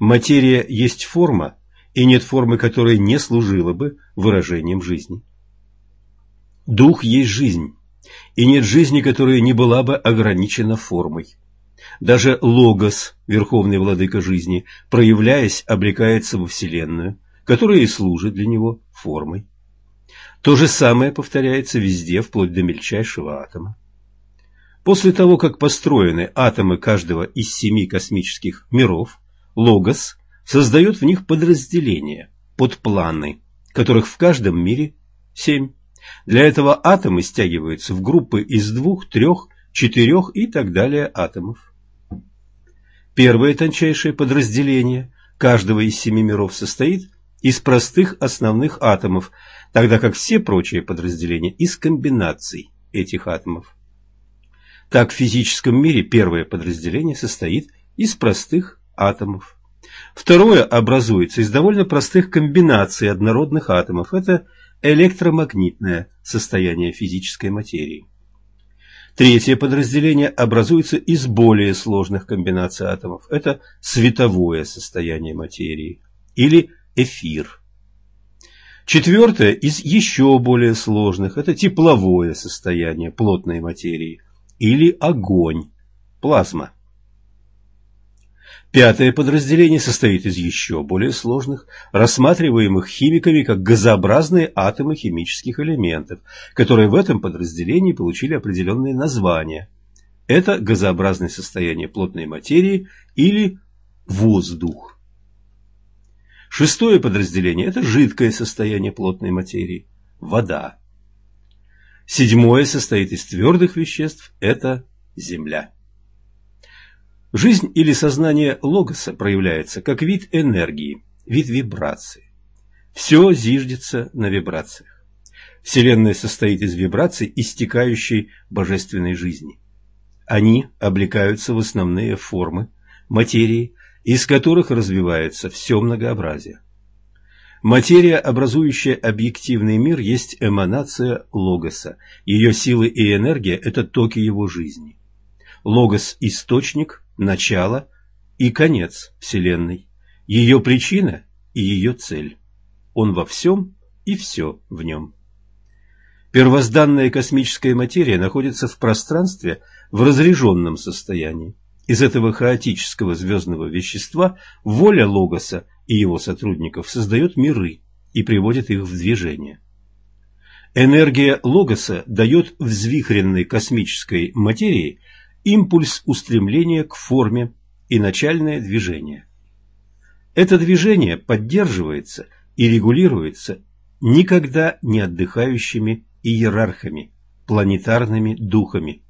Материя есть форма, и нет формы, которая не служила бы выражением жизни. Дух есть жизнь, и нет жизни, которая не была бы ограничена формой. Даже логос, верховный владыка жизни, проявляясь, облекается во Вселенную – которая и служит для него формой. То же самое повторяется везде, вплоть до мельчайшего атома. После того, как построены атомы каждого из семи космических миров, Логос создает в них подразделения, подпланы, которых в каждом мире семь. Для этого атомы стягиваются в группы из двух, трех, четырех и так далее атомов. Первое тончайшее подразделение каждого из семи миров состоит из простых основных атомов, тогда как все прочие подразделения из комбинаций этих атомов. Так в физическом мире первое подразделение состоит из простых атомов. Второе образуется из довольно простых комбинаций однородных атомов. Это электромагнитное состояние физической материи. Третье подразделение образуется из более сложных комбинаций атомов. Это световое состояние материи или эфир. Четвертое из еще более сложных – это тепловое состояние плотной материи или огонь, плазма. Пятое подразделение состоит из еще более сложных, рассматриваемых химиками как газообразные атомы химических элементов, которые в этом подразделении получили определенные названия. Это газообразное состояние плотной материи или воздух. Шестое подразделение – это жидкое состояние плотной материи – вода. Седьмое состоит из твердых веществ – это земля. Жизнь или сознание логоса проявляется как вид энергии, вид вибрации. Все зиждется на вибрациях. Вселенная состоит из вибраций, истекающей божественной жизни. Они облекаются в основные формы материи, из которых развивается все многообразие. Материя, образующая объективный мир, есть эманация логоса. Ее силы и энергия – это токи его жизни. Логос – источник, начало и конец Вселенной, ее причина и ее цель. Он во всем и все в нем. Первозданная космическая материя находится в пространстве в разреженном состоянии. Из этого хаотического звездного вещества воля Логоса и его сотрудников создает миры и приводит их в движение. Энергия Логоса дает взвихренной космической материи импульс устремления к форме и начальное движение. Это движение поддерживается и регулируется никогда не отдыхающими иерархами, планетарными духами.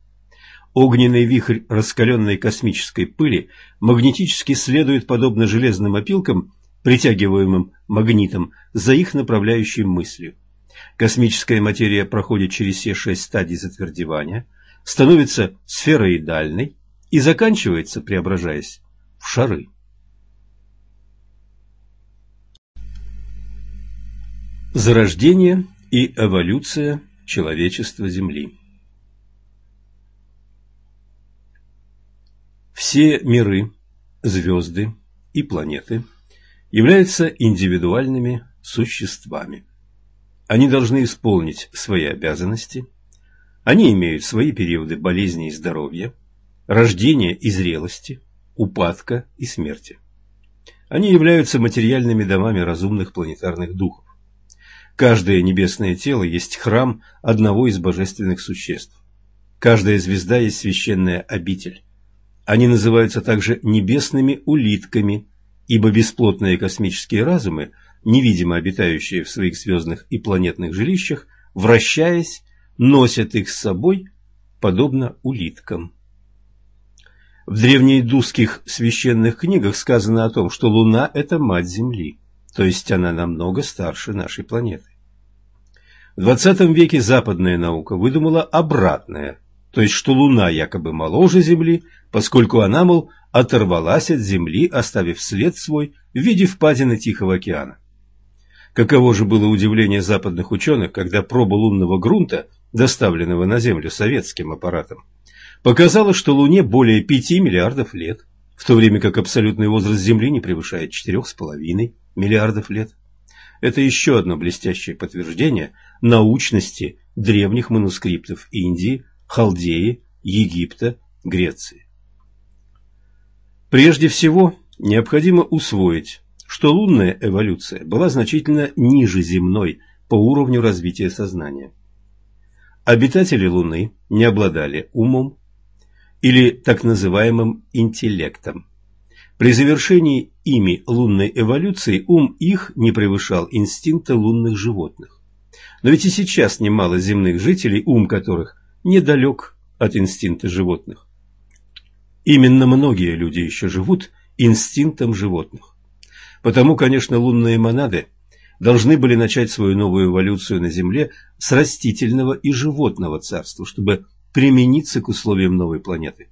Огненный вихрь раскаленной космической пыли магнетически следует подобно железным опилкам, притягиваемым магнитом, за их направляющей мыслью. Космическая материя проходит через все шесть стадий затвердевания – становится сфероидальной и заканчивается, преображаясь в шары. Зарождение и эволюция человечества Земли Все миры, звезды и планеты являются индивидуальными существами. Они должны исполнить свои обязанности – они имеют свои периоды болезни и здоровья, рождения и зрелости, упадка и смерти. Они являются материальными домами разумных планетарных духов. Каждое небесное тело есть храм одного из божественных существ. Каждая звезда есть священная обитель. Они называются также небесными улитками, ибо бесплотные космические разумы, невидимо обитающие в своих звездных и планетных жилищах, вращаясь, носят их с собой, подобно улиткам. В древнеиндусских священных книгах сказано о том, что Луна – это мать Земли, то есть она намного старше нашей планеты. В XX веке западная наука выдумала обратное, то есть что Луна якобы моложе Земли, поскольку она, мол, оторвалась от Земли, оставив след свой в виде впадины Тихого океана. Каково же было удивление западных ученых, когда проба лунного грунта доставленного на Землю советским аппаратом, показало, что Луне более 5 миллиардов лет, в то время как абсолютный возраст Земли не превышает 4,5 миллиардов лет. Это еще одно блестящее подтверждение научности древних манускриптов Индии, Халдеи, Египта, Греции. Прежде всего, необходимо усвоить, что лунная эволюция была значительно ниже земной по уровню развития сознания. Обитатели Луны не обладали умом или так называемым интеллектом. При завершении ими лунной эволюции ум их не превышал инстинкта лунных животных. Но ведь и сейчас немало земных жителей, ум которых недалек от инстинкта животных. Именно многие люди еще живут инстинктом животных. Потому, конечно, лунные монады должны были начать свою новую эволюцию на Земле с растительного и животного царства, чтобы примениться к условиям новой планеты.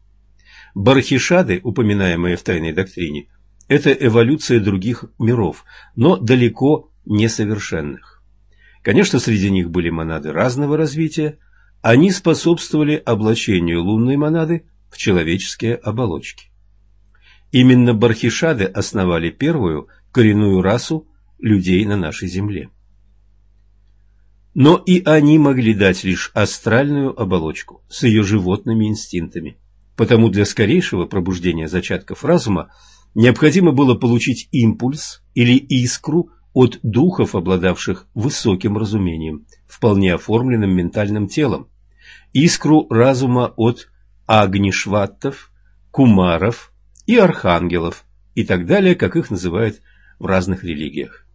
Бархишады, упоминаемые в тайной доктрине, это эволюция других миров, но далеко не совершенных. Конечно, среди них были монады разного развития, они способствовали облачению лунной монады в человеческие оболочки. Именно бархишады основали первую коренную расу людей на нашей Земле. Но и они могли дать лишь астральную оболочку с ее животными инстинктами. Потому для скорейшего пробуждения зачатков разума необходимо было получить импульс или искру от духов, обладавших высоким разумением, вполне оформленным ментальным телом, искру разума от агнишваттов, кумаров и архангелов и так далее, как их называют в разных религиях.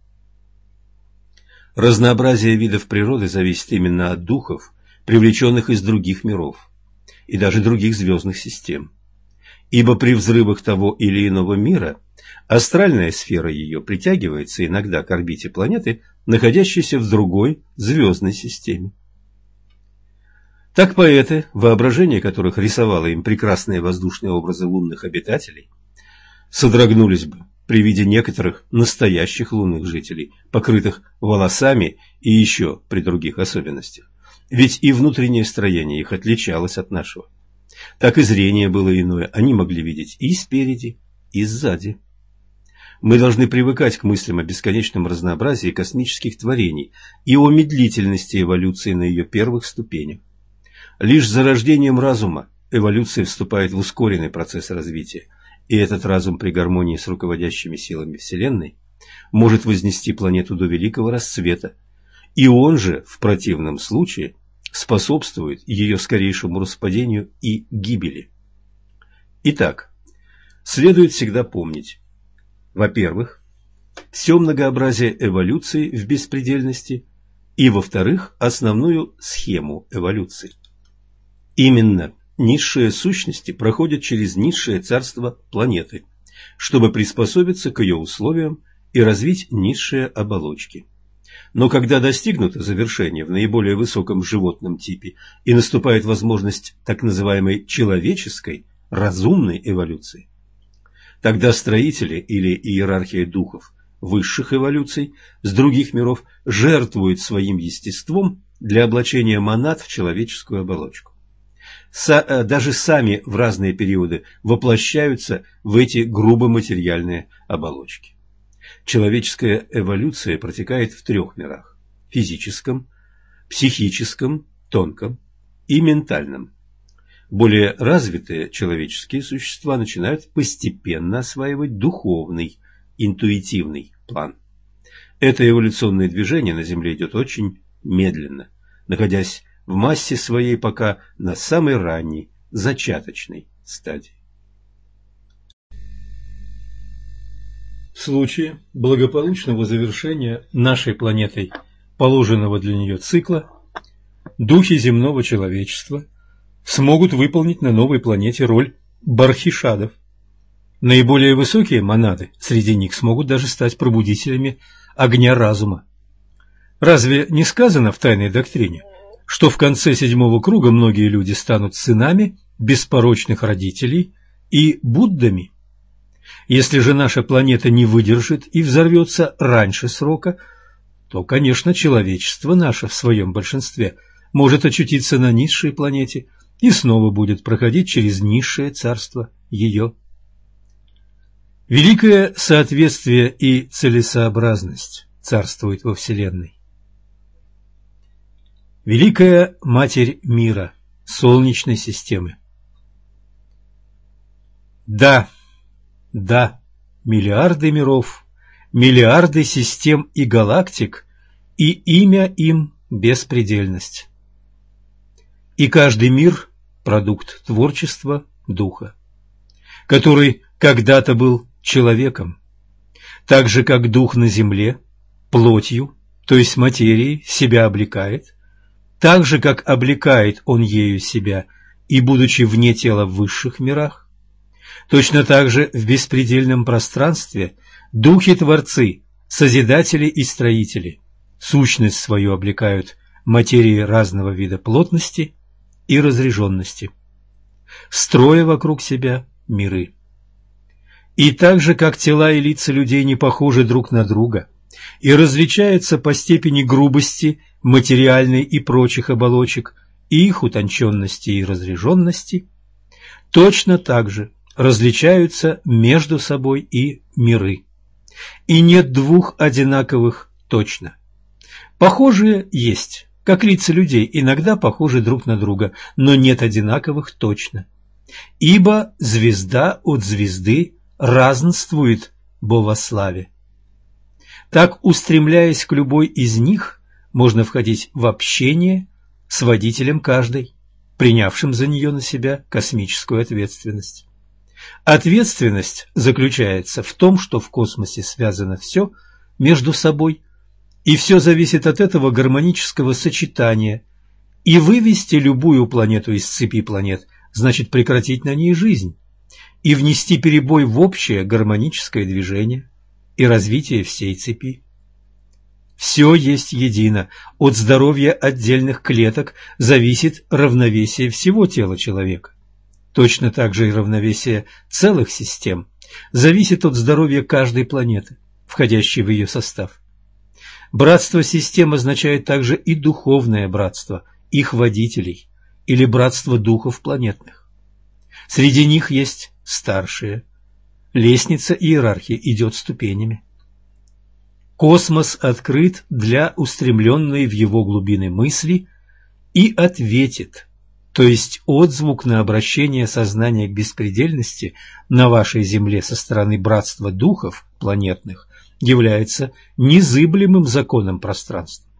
Разнообразие видов природы зависит именно от духов, привлеченных из других миров и даже других звездных систем. Ибо при взрывах того или иного мира астральная сфера ее притягивается иногда к орбите планеты, находящейся в другой звездной системе. Так поэты, воображение которых рисовало им прекрасные воздушные образы лунных обитателей, содрогнулись бы при виде некоторых настоящих лунных жителей, покрытых волосами и еще при других особенностях. Ведь и внутреннее строение их отличалось от нашего. Так и зрение было иное, они могли видеть и спереди, и сзади. Мы должны привыкать к мыслям о бесконечном разнообразии космических творений и о медлительности эволюции на ее первых ступенях. Лишь за рождением разума эволюция вступает в ускоренный процесс развития, и этот разум при гармонии с руководящими силами Вселенной может вознести планету до великого расцвета, и он же, в противном случае, способствует ее скорейшему распадению и гибели. Итак, следует всегда помнить, во-первых, все многообразие эволюции в беспредельности, и, во-вторых, основную схему эволюции. Именно низшие сущности проходят через низшее царство планеты, чтобы приспособиться к ее условиям и развить низшие оболочки. Но когда достигнуто завершение в наиболее высоком животном типе и наступает возможность так называемой человеческой, разумной эволюции, тогда строители или иерархия духов высших эволюций с других миров жертвуют своим естеством для облачения монад в человеческую оболочку. Э, даже сами в разные периоды воплощаются в эти грубо материальные оболочки. Человеческая эволюция протекает в трех мирах – физическом, психическом, тонком и ментальном. Более развитые человеческие существа начинают постепенно осваивать духовный, интуитивный план. Это эволюционное движение на Земле идет очень медленно, находясь в массе своей пока на самой ранней, зачаточной стадии. В случае благополучного завершения нашей планетой положенного для нее цикла, духи земного человечества смогут выполнить на новой планете роль бархишадов. Наиболее высокие монады среди них смогут даже стать пробудителями огня разума. Разве не сказано в тайной доктрине – что в конце седьмого круга многие люди станут сынами беспорочных родителей и Буддами. Если же наша планета не выдержит и взорвется раньше срока, то, конечно, человечество наше в своем большинстве может очутиться на низшей планете и снова будет проходить через низшее царство ее. Великое соответствие и целесообразность царствует во Вселенной. Великая Матерь мира, Солнечной системы. Да, да, миллиарды миров, миллиарды систем и галактик, и имя им – беспредельность. И каждый мир – продукт творчества Духа, который когда-то был человеком. Так же, как дух на земле, плотью, то есть материей, себя облекает, так же, как облекает он ею себя и, будучи вне тела в высших мирах, точно так же в беспредельном пространстве духи-творцы, созидатели и строители, сущность свою облекают материи разного вида плотности и разреженности, строя вокруг себя миры. И так же, как тела и лица людей не похожи друг на друга и различаются по степени грубости материальной и прочих оболочек, и их утонченности и разреженности, точно так же различаются между собой и миры. И нет двух одинаковых точно. Похожие есть, как лица людей иногда похожи друг на друга, но нет одинаковых точно. Ибо звезда от звезды разнствует богославе. Так, устремляясь к любой из них, можно входить в общение с водителем каждой, принявшим за нее на себя космическую ответственность. Ответственность заключается в том, что в космосе связано все между собой, и все зависит от этого гармонического сочетания, и вывести любую планету из цепи планет значит прекратить на ней жизнь и внести перебой в общее гармоническое движение и развитие всей цепи. Все есть едино. От здоровья отдельных клеток зависит равновесие всего тела человека. Точно так же и равновесие целых систем зависит от здоровья каждой планеты, входящей в ее состав. Братство систем означает также и духовное братство, их водителей, или братство духов планетных. Среди них есть старшие. Лестница иерархии идет ступенями. Космос открыт для устремленной в его глубины мысли и ответит, то есть отзвук на обращение сознания к беспредельности на вашей Земле со стороны братства духов планетных является незыблемым законом пространства.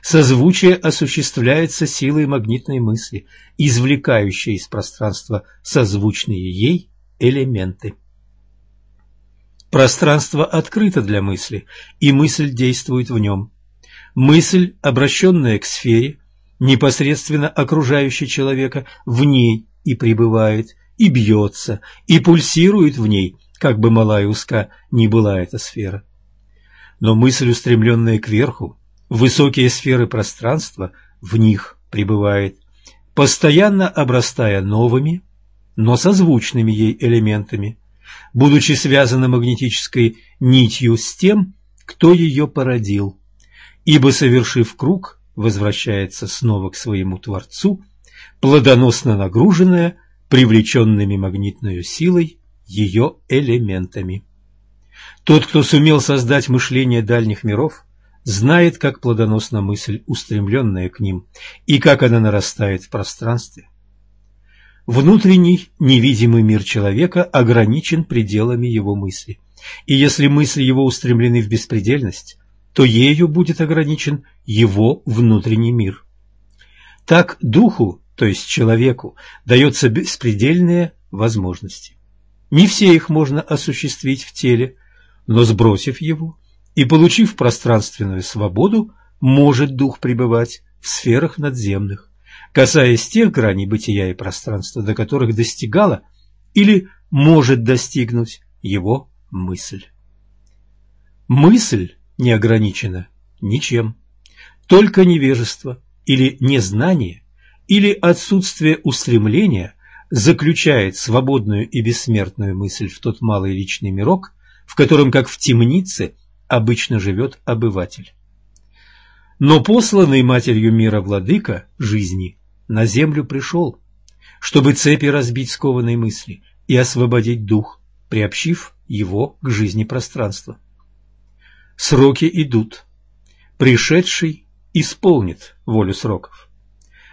Созвучие осуществляется силой магнитной мысли, извлекающей из пространства созвучные ей элементы. Пространство открыто для мысли, и мысль действует в нем. Мысль, обращенная к сфере, непосредственно окружающей человека, в ней и пребывает, и бьется, и пульсирует в ней, как бы мала и узка ни была эта сфера. Но мысль, устремленная кверху, высокие сферы пространства, в них пребывает, постоянно обрастая новыми, но созвучными ей элементами, будучи связана магнетической нитью с тем, кто ее породил, ибо, совершив круг, возвращается снова к своему Творцу, плодоносно нагруженная привлеченными магнитной силой ее элементами. Тот, кто сумел создать мышление дальних миров, знает, как плодоносна мысль, устремленная к ним, и как она нарастает в пространстве. Внутренний невидимый мир человека ограничен пределами его мысли, и если мысли его устремлены в беспредельность, то ею будет ограничен его внутренний мир. Так духу, то есть человеку, дается беспредельные возможности. Не все их можно осуществить в теле, но сбросив его и получив пространственную свободу, может дух пребывать в сферах надземных, касаясь тех граней бытия и пространства, до которых достигала или может достигнуть его мысль. Мысль не ограничена ничем, только невежество или незнание или отсутствие устремления заключает свободную и бессмертную мысль в тот малый личный мирок, в котором, как в темнице, обычно живет обыватель. Но посланный матерью мира владыка жизни на землю пришел, чтобы цепи разбить скованной мысли и освободить дух, приобщив его к жизни пространства. Сроки идут. Пришедший исполнит волю сроков.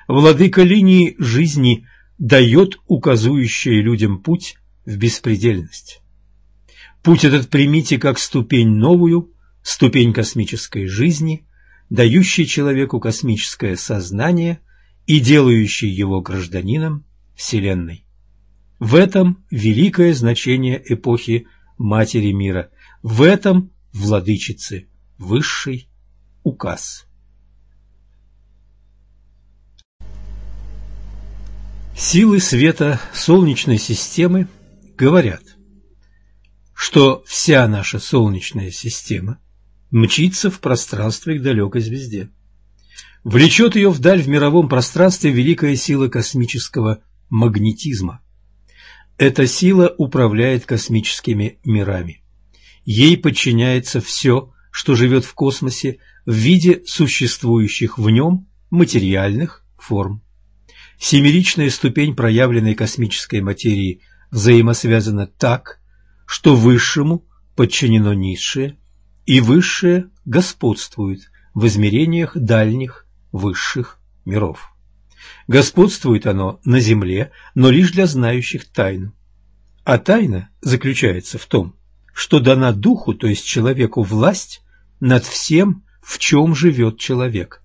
Владыка линии жизни дает указующий людям путь в беспредельность. Путь этот примите как ступень новую, ступень космической жизни, дающий человеку космическое сознание и делающий его гражданином Вселенной. В этом великое значение эпохи Матери мира. В этом владычицы высший указ. Силы света Солнечной системы говорят, что вся наша Солнечная система мчится в пространстве к далекой звезде. Влечет ее вдаль в мировом пространстве великая сила космического магнетизма. Эта сила управляет космическими мирами. Ей подчиняется все, что живет в космосе в виде существующих в нем материальных форм. Семеричная ступень проявленной космической материи взаимосвязана так, что высшему подчинено низшее, и высшее господствует в измерениях дальних высших миров. Господствует оно на земле, но лишь для знающих тайну. А тайна заключается в том, что дана духу, то есть человеку, власть над всем, в чем живет человек.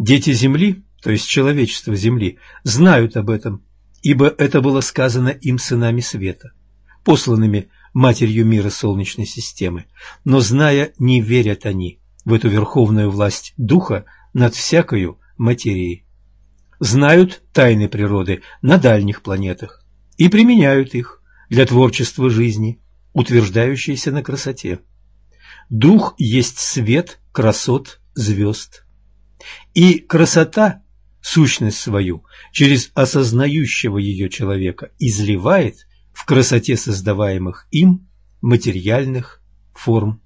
Дети Земли, то есть человечество Земли, знают об этом, ибо это было сказано им сынами света, посланными Матерью мира Солнечной системы, но, зная, не верят они в эту верховную власть Духа над всякою материей. Знают тайны природы на дальних планетах и применяют их для творчества жизни, утверждающейся на красоте. Дух есть свет красот звезд. И красота, сущность свою, через осознающего ее человека изливает в красоте создаваемых им материальных форм.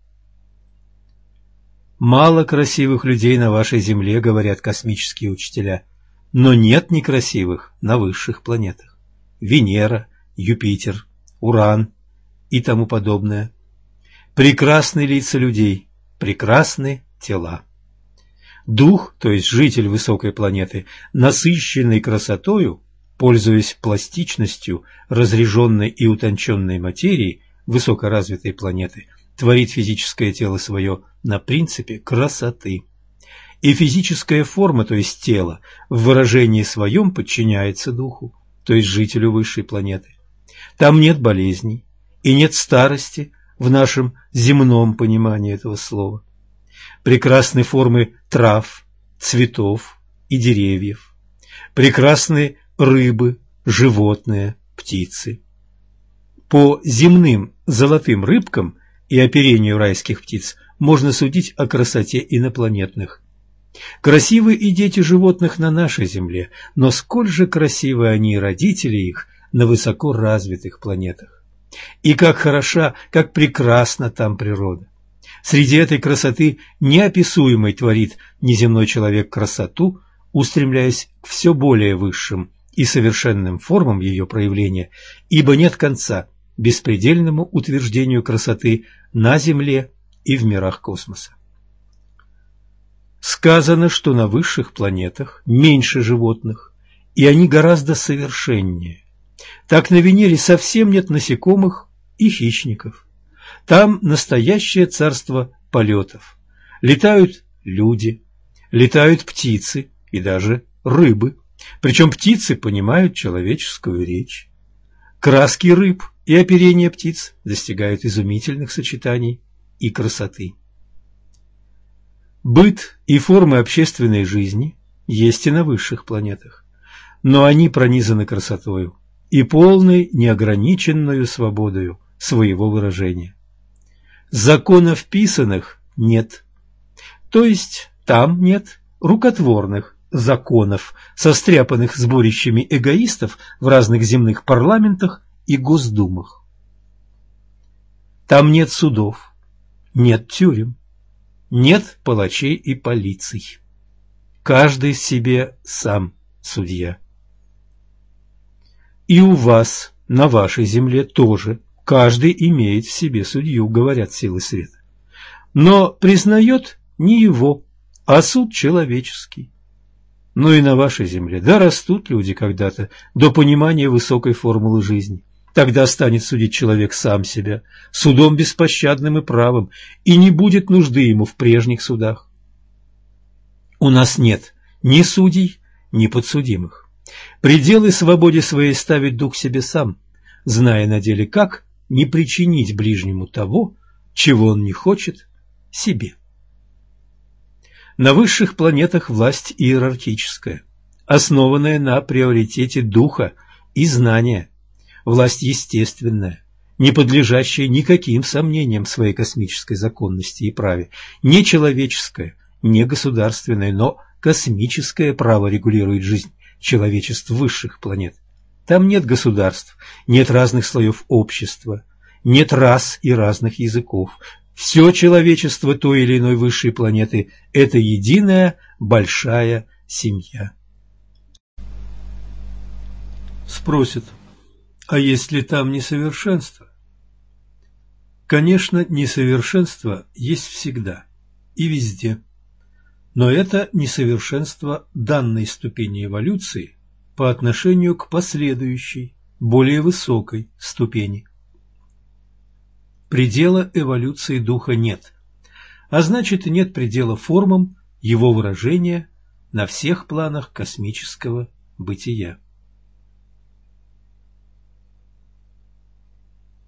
Мало красивых людей на вашей Земле, говорят космические учителя, но нет некрасивых на высших планетах. Венера, Юпитер, Уран и тому подобное. Прекрасны лица людей, прекрасны тела. Дух, то есть житель высокой планеты, насыщенный красотою, пользуясь пластичностью разреженной и утонченной материи высокоразвитой планеты, творит физическое тело свое на принципе красоты. И физическая форма, то есть тело, в выражении своем подчиняется духу, то есть жителю высшей планеты. Там нет болезней и нет старости в нашем земном понимании этого слова. Прекрасны формы трав, цветов и деревьев. Прекрасны рыбы, животные, птицы. По земным золотым рыбкам и оперению райских птиц можно судить о красоте инопланетных. Красивы и дети животных на нашей Земле, но сколь же красивы они и родители их на высоко развитых планетах. И как хороша, как прекрасна там природа. Среди этой красоты неописуемой творит неземной человек красоту, устремляясь к все более высшим и совершенным формам ее проявления, ибо нет конца беспредельному утверждению красоты на Земле и в мирах космоса. Сказано, что на высших планетах меньше животных, и они гораздо совершеннее. Так на Венере совсем нет насекомых и хищников. Там настоящее царство полетов. Летают люди, летают птицы и даже рыбы. Причем птицы понимают человеческую речь. Краски рыб и оперение птиц достигают изумительных сочетаний и красоты. Быт и формы общественной жизни есть и на высших планетах, но они пронизаны красотою и полной неограниченную свободою своего выражения. Законов писанных нет, то есть там нет рукотворных законов, состряпанных сборищами эгоистов в разных земных парламентах и госдумах. Там нет судов, нет тюрем, нет палачей и полиций. Каждый себе сам судья. И у вас, на вашей земле тоже, каждый имеет в себе судью, говорят силы света. Но признает не его, а суд человеческий. Но и на вашей земле, да растут люди когда-то до понимания высокой формулы жизни. Тогда станет судить человек сам себя, судом беспощадным и правым, и не будет нужды ему в прежних судах. У нас нет ни судей, ни подсудимых. Пределы свободе своей ставит дух себе сам, зная на деле как не причинить ближнему того, чего он не хочет себе. На высших планетах власть иерархическая, основанная на приоритете духа и знания, власть естественная, не подлежащая никаким сомнениям своей космической законности и праве, не человеческая, не государственная, но космическое право регулирует жизнь человечеств высших планет. Там нет государств, нет разных слоев общества, нет рас и разных языков. Все человечество той или иной высшей планеты – это единая большая семья. Спросят, а есть ли там несовершенство? Конечно, несовершенство есть всегда и везде. Но это несовершенство данной ступени эволюции по отношению к последующей, более высокой ступени. Предела эволюции духа нет, а значит нет предела формам его выражения на всех планах космического бытия.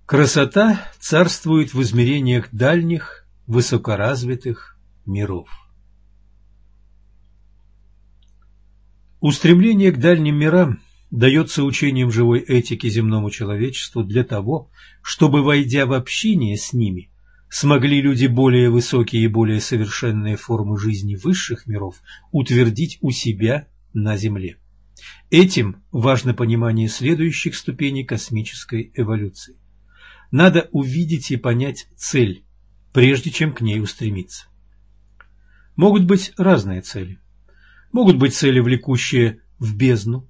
Красота царствует в измерениях дальних, высокоразвитых миров. Устремление к дальним мирам дается учением живой этики земному человечеству для того, чтобы, войдя в общение с ними, смогли люди более высокие и более совершенные формы жизни высших миров утвердить у себя на Земле. Этим важно понимание следующих ступеней космической эволюции. Надо увидеть и понять цель, прежде чем к ней устремиться. Могут быть разные цели. Могут быть цели, влекущие в бездну.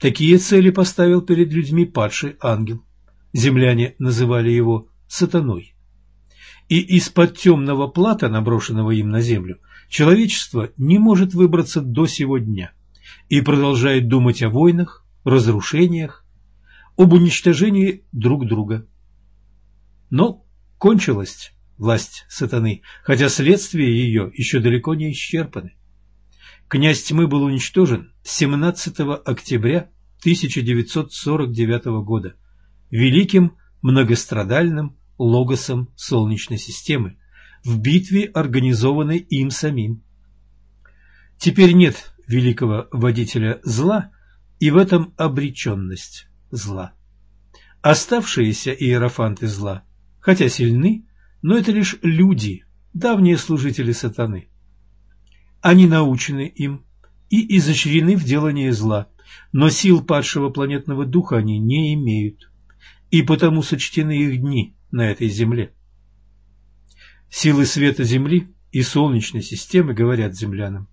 Такие цели поставил перед людьми падший ангел. Земляне называли его сатаной. И из-под темного плата, наброшенного им на землю, человечество не может выбраться до сего дня и продолжает думать о войнах, разрушениях, об уничтожении друг друга. Но кончилась власть сатаны, хотя следствия ее еще далеко не исчерпаны. Князь тьмы был уничтожен 17 октября 1949 года великим многострадальным логосом Солнечной системы в битве, организованной им самим. Теперь нет великого водителя зла, и в этом обреченность зла. Оставшиеся иерофанты зла хотя сильны, но это лишь люди, давние служители сатаны. Они научены им и изощрены в делании зла, но сил падшего планетного духа они не имеют, и потому сочтены их дни на этой земле. Силы света Земли и Солнечной системы говорят землянам.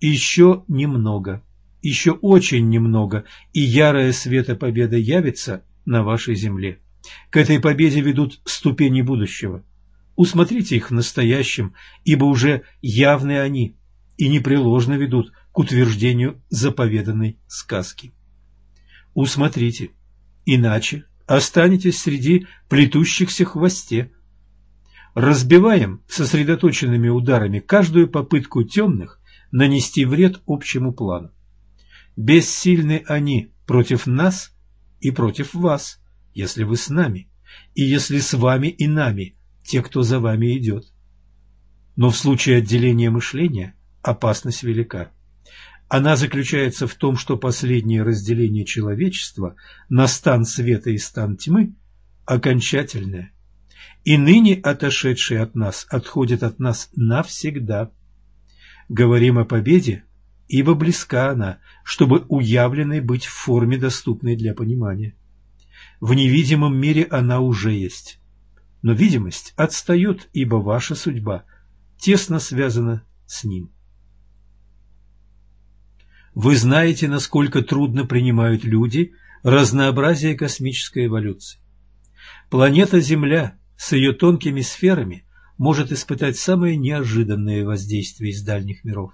Еще немного, еще очень немного, и ярая света победа явится на вашей земле. К этой победе ведут ступени будущего. Усмотрите их в настоящем, ибо уже явны они и непреложно ведут к утверждению заповеданной сказки. Усмотрите, иначе останетесь среди плетущихся хвосте. Разбиваем сосредоточенными ударами каждую попытку темных нанести вред общему плану. Бессильны они против нас и против вас если вы с нами, и если с вами и нами, те, кто за вами идет. Но в случае отделения мышления опасность велика. Она заключается в том, что последнее разделение человечества на стан света и стан тьмы окончательное. И ныне отошедшие от нас отходят от нас навсегда. Говорим о победе, ибо близка она, чтобы уявленной быть в форме, доступной для понимания. В невидимом мире она уже есть. Но видимость отстает, ибо ваша судьба тесно связана с ним. Вы знаете, насколько трудно принимают люди разнообразие космической эволюции. Планета Земля с ее тонкими сферами может испытать самые неожиданные воздействия из дальних миров.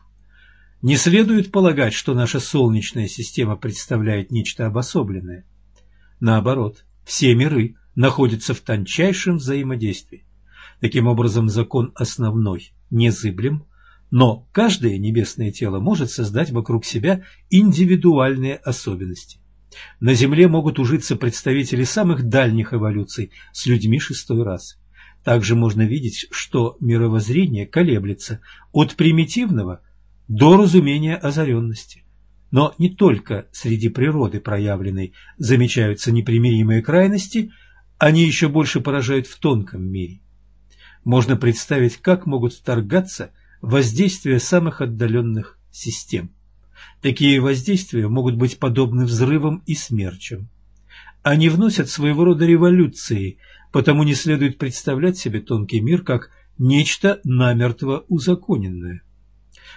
Не следует полагать, что наша Солнечная система представляет нечто обособленное. Наоборот, все миры находятся в тончайшем взаимодействии. Таким образом, закон основной незыблем, но каждое небесное тело может создать вокруг себя индивидуальные особенности. На Земле могут ужиться представители самых дальних эволюций с людьми шестой расы. Также можно видеть, что мировоззрение колеблется от примитивного до разумения озаренности. Но не только среди природы проявленной замечаются непримиримые крайности, они еще больше поражают в тонком мире. Можно представить, как могут вторгаться воздействия самых отдаленных систем. Такие воздействия могут быть подобны взрывам и смерчам. Они вносят своего рода революции, потому не следует представлять себе тонкий мир как нечто намертво узаконенное.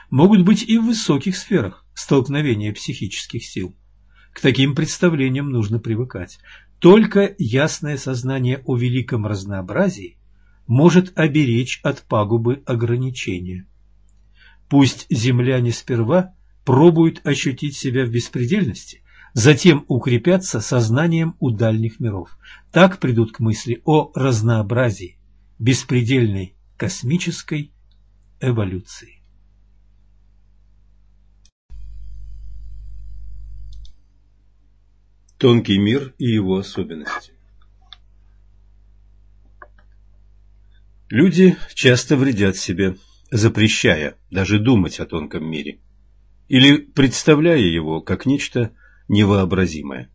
Могут быть и в высоких сферах столкновения психических сил. К таким представлениям нужно привыкать. Только ясное сознание о великом разнообразии может оберечь от пагубы ограничения. Пусть земляне сперва пробуют ощутить себя в беспредельности, затем укрепятся сознанием у дальних миров. Так придут к мысли о разнообразии, беспредельной космической эволюции. Тонкий мир и его особенности Люди часто вредят себе, запрещая даже думать о тонком мире или представляя его как нечто невообразимое.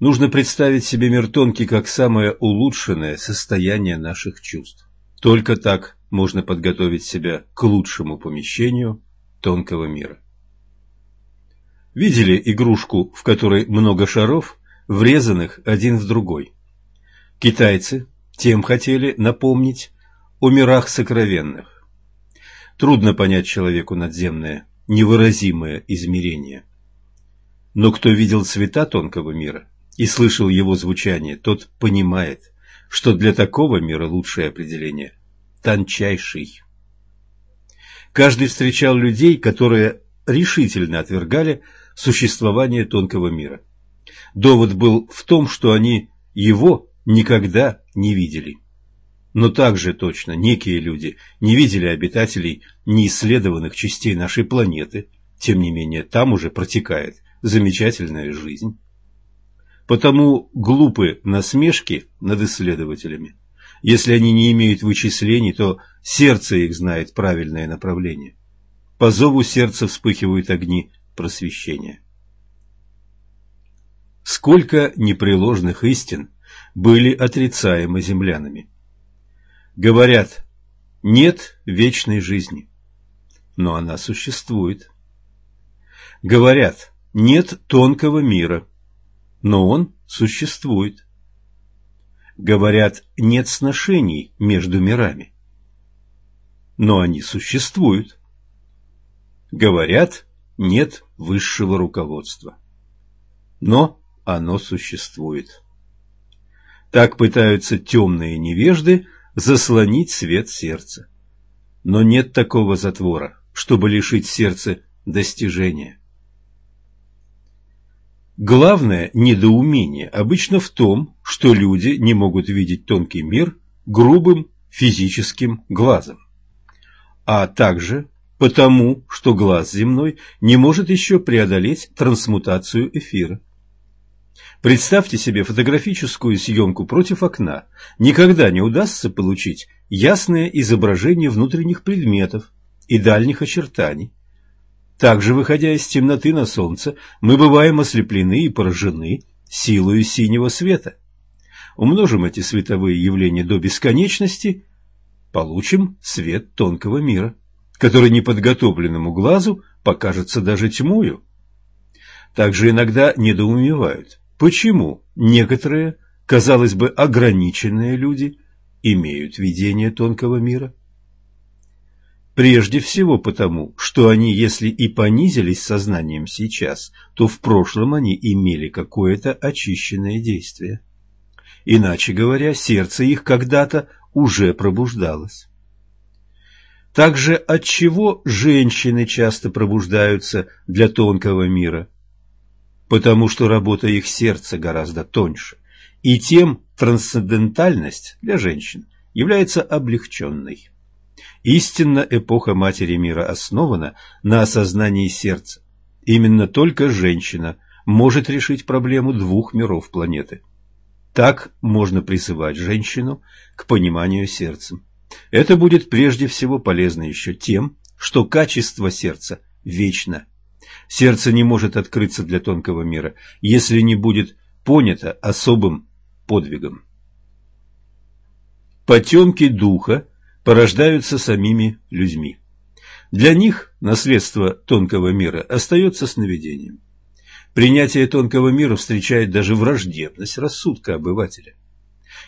Нужно представить себе мир тонкий как самое улучшенное состояние наших чувств. Только так можно подготовить себя к лучшему помещению тонкого мира. Видели игрушку, в которой много шаров, врезанных один в другой? Китайцы тем хотели напомнить о мирах сокровенных. Трудно понять человеку надземное, невыразимое измерение. Но кто видел цвета тонкого мира и слышал его звучание, тот понимает, что для такого мира лучшее определение – тончайший. Каждый встречал людей, которые решительно отвергали существование тонкого мира. Довод был в том, что они его никогда не видели. Но также точно некие люди не видели обитателей неисследованных частей нашей планеты, тем не менее там уже протекает замечательная жизнь. Потому глупы насмешки над исследователями. Если они не имеют вычислений, то сердце их знает правильное направление. По зову сердца вспыхивают огни просвещения. Сколько непреложных истин были отрицаемы землянами. Говорят, нет вечной жизни, но она существует. Говорят, нет тонкого мира, но он существует. Говорят, нет сношений между мирами, но они существуют. Говорят, нет высшего руководства, но оно существует. Так пытаются темные невежды заслонить свет сердца. Но нет такого затвора, чтобы лишить сердце достижения. Главное недоумение обычно в том, что люди не могут видеть тонкий мир грубым физическим глазом, а также потому, что глаз земной не может еще преодолеть трансмутацию эфира. Представьте себе фотографическую съемку против окна. Никогда не удастся получить ясное изображение внутренних предметов и дальних очертаний. Также, выходя из темноты на солнце, мы бываем ослеплены и поражены силой синего света. Умножим эти световые явления до бесконечности, получим свет тонкого мира, который неподготовленному глазу покажется даже тьмою. Также иногда недоумевают, Почему некоторые, казалось бы, ограниченные люди имеют видение тонкого мира? Прежде всего потому, что они, если и понизились сознанием сейчас, то в прошлом они имели какое-то очищенное действие. Иначе говоря, сердце их когда-то уже пробуждалось. Также от чего женщины часто пробуждаются для тонкого мира? потому что работа их сердца гораздо тоньше, и тем трансцендентальность для женщин является облегченной. Истинно эпоха Матери Мира основана на осознании сердца. Именно только женщина может решить проблему двух миров планеты. Так можно призывать женщину к пониманию сердцем. Это будет прежде всего полезно еще тем, что качество сердца вечно. Сердце не может открыться для тонкого мира, если не будет понято особым подвигом. Потемки духа порождаются самими людьми. Для них наследство тонкого мира остается сновидением. Принятие тонкого мира встречает даже враждебность рассудка обывателя.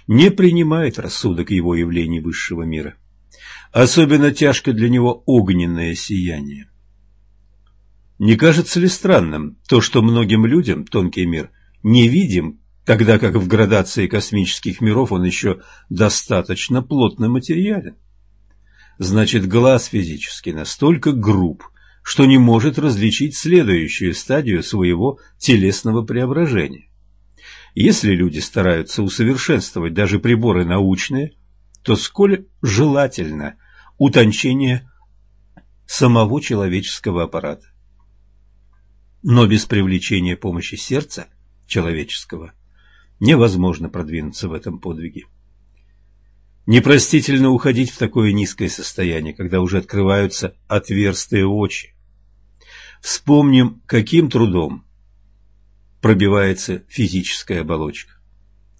Не принимает рассудок его явлений высшего мира. Особенно тяжко для него огненное сияние. Не кажется ли странным то, что многим людям тонкий мир невидим, тогда как в градации космических миров он еще достаточно плотно материален? Значит, глаз физически настолько груб, что не может различить следующую стадию своего телесного преображения. Если люди стараются усовершенствовать даже приборы научные, то сколь желательно утончение самого человеческого аппарата. Но без привлечения помощи сердца человеческого невозможно продвинуться в этом подвиге. Непростительно уходить в такое низкое состояние, когда уже открываются отверстые очи. Вспомним, каким трудом пробивается физическая оболочка.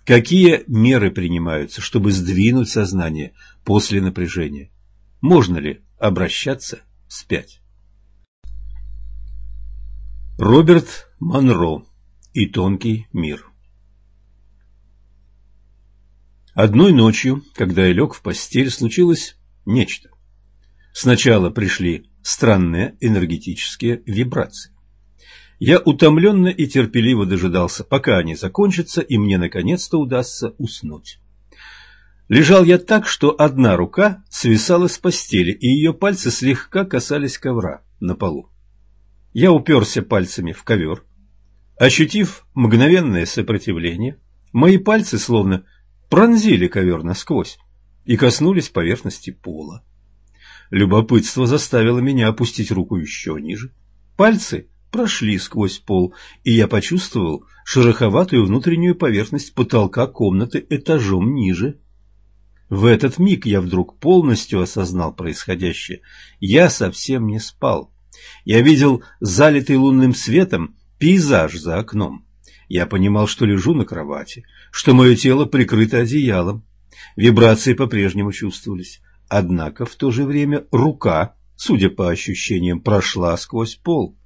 Какие меры принимаются, чтобы сдвинуть сознание после напряжения? Можно ли обращаться вспять? Роберт Монро и тонкий мир Одной ночью, когда я лег в постель, случилось нечто. Сначала пришли странные энергетические вибрации. Я утомленно и терпеливо дожидался, пока они закончатся, и мне наконец-то удастся уснуть. Лежал я так, что одна рука свисала с постели, и ее пальцы слегка касались ковра на полу. Я уперся пальцами в ковер. Ощутив мгновенное сопротивление, мои пальцы словно пронзили ковер насквозь и коснулись поверхности пола. Любопытство заставило меня опустить руку еще ниже. Пальцы прошли сквозь пол, и я почувствовал шероховатую внутреннюю поверхность потолка комнаты этажом ниже. В этот миг я вдруг полностью осознал происходящее. Я совсем не спал. Я видел залитый лунным светом пейзаж за окном. Я понимал, что лежу на кровати, что мое тело прикрыто одеялом. Вибрации по-прежнему чувствовались. Однако в то же время рука, судя по ощущениям, прошла сквозь пол.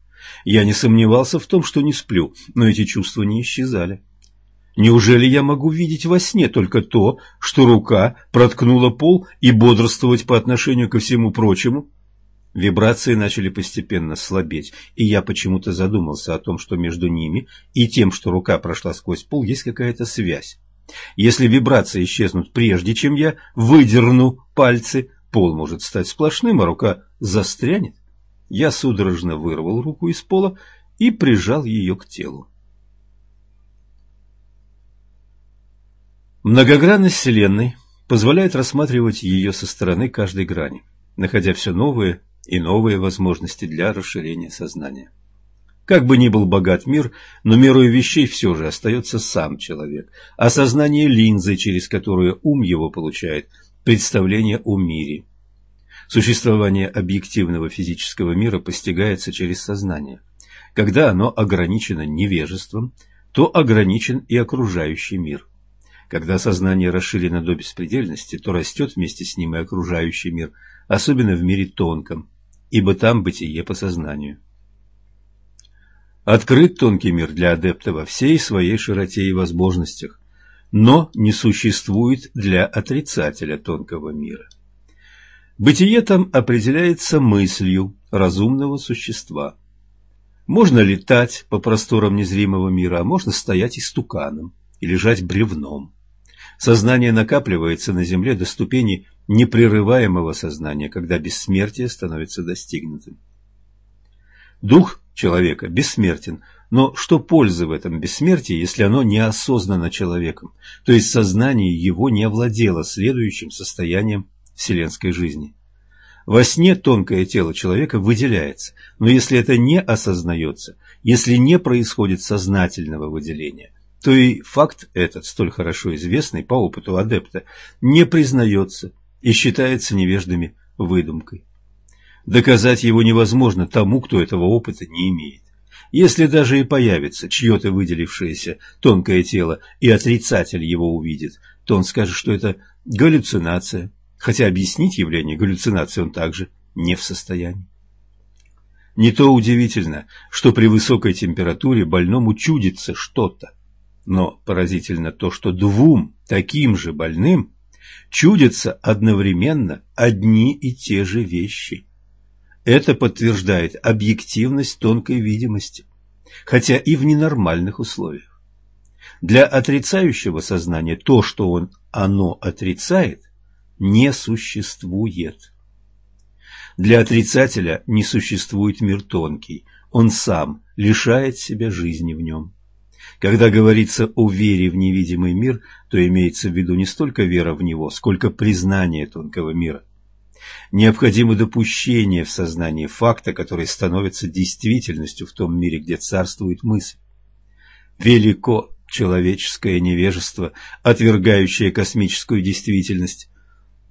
Я не сомневался в том, что не сплю, но эти чувства не исчезали. Неужели я могу видеть во сне только то, что рука проткнула пол и бодрствовать по отношению ко всему прочему? Вибрации начали постепенно слабеть, и я почему-то задумался о том, что между ними и тем, что рука прошла сквозь пол, есть какая-то связь. Если вибрации исчезнут прежде, чем я выдерну пальцы, пол может стать сплошным, а рука застрянет. Я судорожно вырвал руку из пола и прижал ее к телу. Многогранность Вселенной позволяет рассматривать ее со стороны каждой грани, находя все новые и новые возможности для расширения сознания. Как бы ни был богат мир, но мерой вещей все же остается сам человек, а сознание линзы, через которую ум его получает представление о мире. Существование объективного физического мира постигается через сознание. Когда оно ограничено невежеством, то ограничен и окружающий мир. Когда сознание расширено до беспредельности, то растет вместе с ним и окружающий мир, особенно в мире тонком, ибо там бытие по сознанию. Открыт тонкий мир для адепта во всей своей широте и возможностях, но не существует для отрицателя тонкого мира. Бытие там определяется мыслью разумного существа. Можно летать по просторам незримого мира, а можно стоять истуканом и лежать бревном. Сознание накапливается на земле до ступени непрерываемого сознания, когда бессмертие становится достигнутым. Дух человека бессмертен, но что пользы в этом бессмертии, если оно не осознано человеком, то есть сознание его не овладело следующим состоянием вселенской жизни? Во сне тонкое тело человека выделяется, но если это не осознается, Если не происходит сознательного выделения, то и факт этот, столь хорошо известный по опыту адепта, не признается и считается невеждами выдумкой. Доказать его невозможно тому, кто этого опыта не имеет. Если даже и появится чье-то выделившееся тонкое тело, и отрицатель его увидит, то он скажет, что это галлюцинация, хотя объяснить явление галлюцинации он также не в состоянии. Не то удивительно, что при высокой температуре больному чудится что-то, но поразительно то, что двум таким же больным чудятся одновременно одни и те же вещи. Это подтверждает объективность тонкой видимости, хотя и в ненормальных условиях. Для отрицающего сознания то, что он оно отрицает, не существует. Для отрицателя не существует мир тонкий, он сам лишает себя жизни в нем. Когда говорится о вере в невидимый мир, то имеется в виду не столько вера в него, сколько признание тонкого мира. Необходимо допущение в сознании факта, который становится действительностью в том мире, где царствует мысль. Велико человеческое невежество, отвергающее космическую действительность.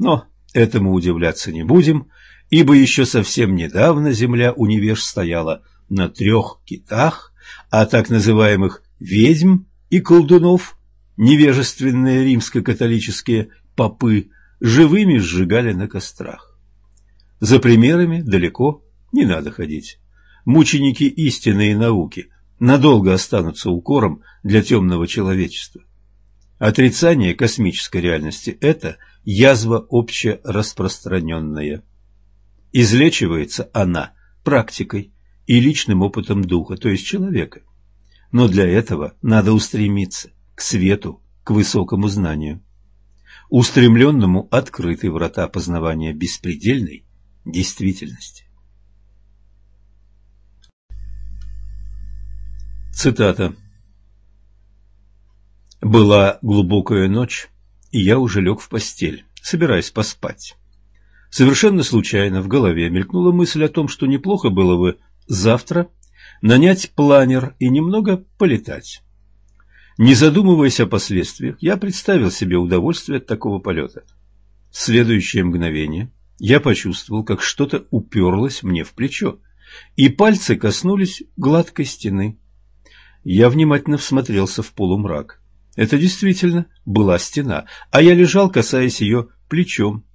Но этому удивляться не будем, ибо еще совсем недавно Земля у невеж стояла на трех китах, а так называемых ведьм и колдунов невежественные римско-католические попы живыми сжигали на кострах. За примерами далеко не надо ходить. Мученики истины и науки надолго останутся укором для темного человечества. Отрицание космической реальности – это язва общераспространенная. Излечивается она практикой и личным опытом духа, то есть человека. Но для этого надо устремиться к свету, к высокому знанию. Устремленному открыты врата познавания беспредельной действительности. Цитата. «Была глубокая ночь, и я уже лег в постель, собираясь поспать. Совершенно случайно в голове мелькнула мысль о том, что неплохо было бы завтра нанять планер и немного полетать. Не задумываясь о последствиях, я представил себе удовольствие от такого полета. В следующее мгновение я почувствовал, как что-то уперлось мне в плечо, и пальцы коснулись гладкой стены. Я внимательно всмотрелся в полумрак. Это действительно была стена, а я лежал, касаясь ее плечом.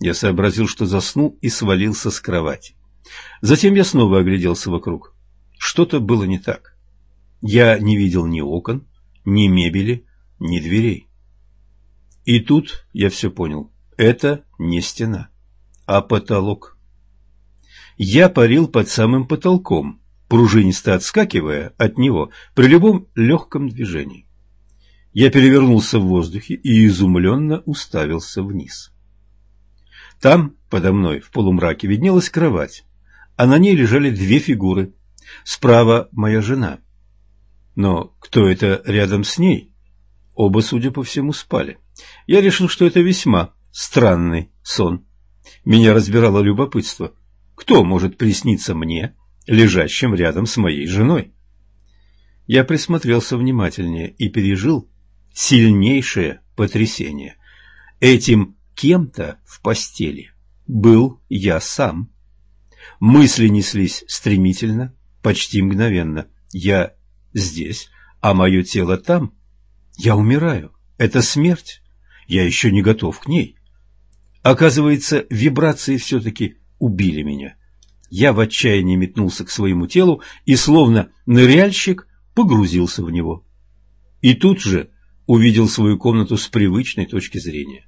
Я сообразил, что заснул и свалился с кровати. Затем я снова огляделся вокруг. Что-то было не так. Я не видел ни окон, ни мебели, ни дверей. И тут я все понял. Это не стена, а потолок. Я парил под самым потолком, пружинисто отскакивая от него при любом легком движении. Я перевернулся в воздухе и изумленно уставился вниз. Там, подо мной, в полумраке, виднелась кровать, а на ней лежали две фигуры Справа моя жена. Но кто это рядом с ней? Оба, судя по всему, спали. Я решил, что это весьма странный сон. Меня разбирало любопытство. Кто может присниться мне, лежащим рядом с моей женой? Я присмотрелся внимательнее и пережил сильнейшее потрясение. Этим кем-то в постели был я сам. Мысли неслись стремительно, почти мгновенно. Я здесь, а мое тело там. Я умираю. Это смерть. Я еще не готов к ней. Оказывается, вибрации все-таки убили меня. Я в отчаянии метнулся к своему телу и, словно ныряльщик, погрузился в него. И тут же увидел свою комнату с привычной точки зрения.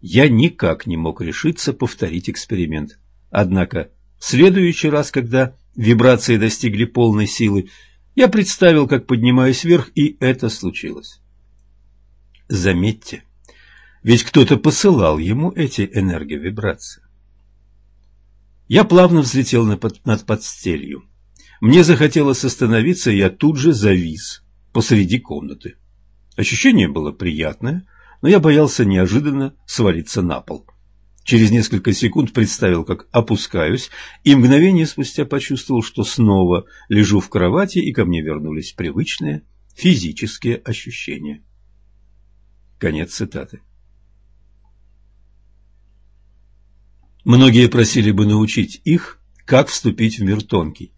Я никак не мог решиться повторить эксперимент. Однако в следующий раз, когда вибрации достигли полной силы, я представил, как поднимаюсь вверх, и это случилось. Заметьте, ведь кто-то посылал ему эти энерговибрации. Я плавно взлетел над подстелью. Мне захотелось остановиться, и я тут же завис посреди комнаты. Ощущение было приятное, но я боялся неожиданно свалиться на пол. Через несколько секунд представил, как опускаюсь, и мгновение спустя почувствовал, что снова лежу в кровати, и ко мне вернулись привычные физические ощущения. Конец цитаты. Многие просили бы научить их, как вступить в мир тонкий.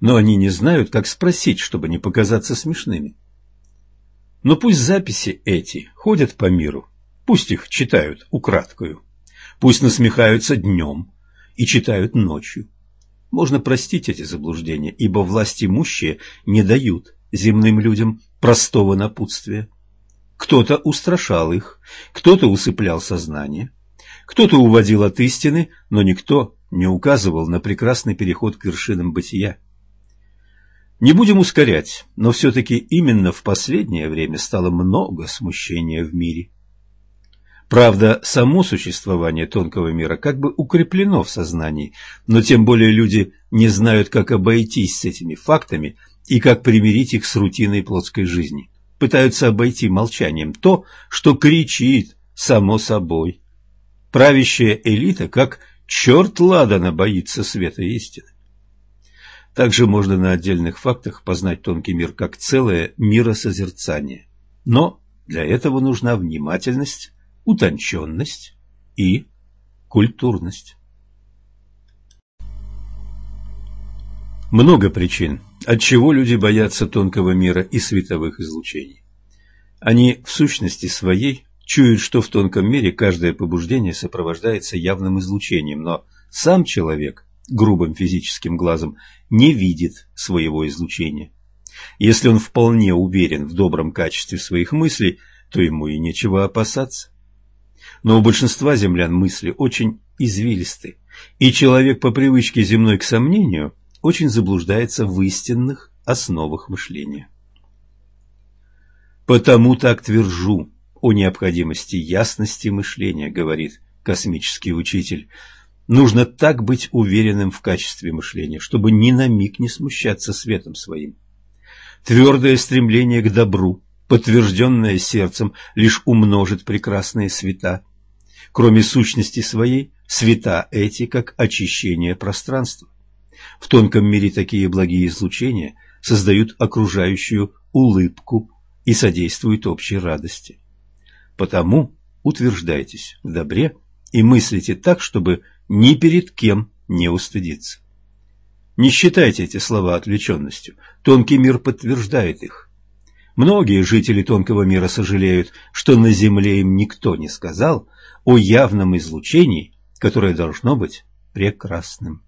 Но они не знают, как спросить, чтобы не показаться смешными. Но пусть записи эти ходят по миру, пусть их читают украдкою. Пусть насмехаются днем и читают ночью. Можно простить эти заблуждения, ибо власть имущие не дают земным людям простого напутствия. Кто-то устрашал их, кто-то усыплял сознание, кто-то уводил от истины, но никто не указывал на прекрасный переход к вершинам бытия. Не будем ускорять, но все-таки именно в последнее время стало много смущения в мире. Правда, само существование тонкого мира как бы укреплено в сознании, но тем более люди не знают, как обойтись с этими фактами и как примирить их с рутиной плотской жизни. Пытаются обойти молчанием то, что кричит само собой. Правящая элита, как черт ладана, боится света истины. Также можно на отдельных фактах познать тонкий мир как целое миросозерцание. Но для этого нужна внимательность, утонченность и культурность. Много причин, от чего люди боятся тонкого мира и световых излучений. Они в сущности своей чуют, что в тонком мире каждое побуждение сопровождается явным излучением, но сам человек грубым физическим глазом не видит своего излучения. Если он вполне уверен в добром качестве своих мыслей, то ему и нечего опасаться. Но у большинства землян мысли очень извилисты, и человек по привычке земной к сомнению очень заблуждается в истинных основах мышления. «Потому так твержу о необходимости ясности мышления», — говорит космический учитель. «Нужно так быть уверенным в качестве мышления, чтобы ни на миг не смущаться светом своим. Твердое стремление к добру, подтвержденное сердцем, лишь умножит прекрасные света, Кроме сущности своей, света эти, как очищение пространства. В тонком мире такие благие излучения создают окружающую улыбку и содействуют общей радости. Потому утверждайтесь в добре и мыслите так, чтобы ни перед кем не устыдиться. Не считайте эти слова отвлеченностью, тонкий мир подтверждает их. Многие жители тонкого мира сожалеют, что на Земле им никто не сказал о явном излучении, которое должно быть прекрасным.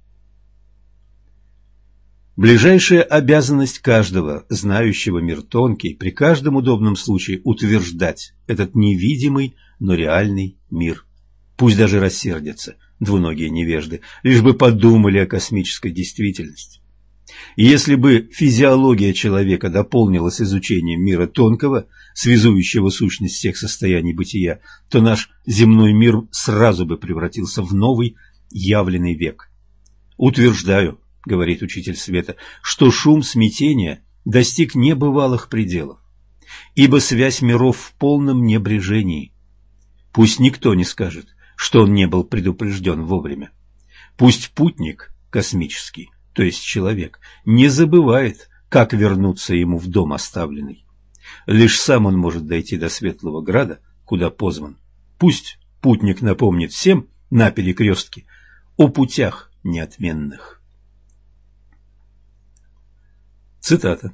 Ближайшая обязанность каждого, знающего мир тонкий, при каждом удобном случае утверждать этот невидимый, но реальный мир. Пусть даже рассердятся двуногие невежды, лишь бы подумали о космической действительности. И если бы физиология человека дополнилась изучением мира тонкого, связующего сущность всех состояний бытия, то наш земной мир сразу бы превратился в новый явленный век. «Утверждаю», — говорит учитель света, — «что шум смятения достиг небывалых пределов, ибо связь миров в полном небрежении. Пусть никто не скажет, что он не был предупрежден вовремя. Пусть путник космический то есть человек, не забывает, как вернуться ему в дом оставленный. Лишь сам он может дойти до Светлого Града, куда позван. Пусть путник напомнит всем на перекрестке о путях неотменных. Цитата.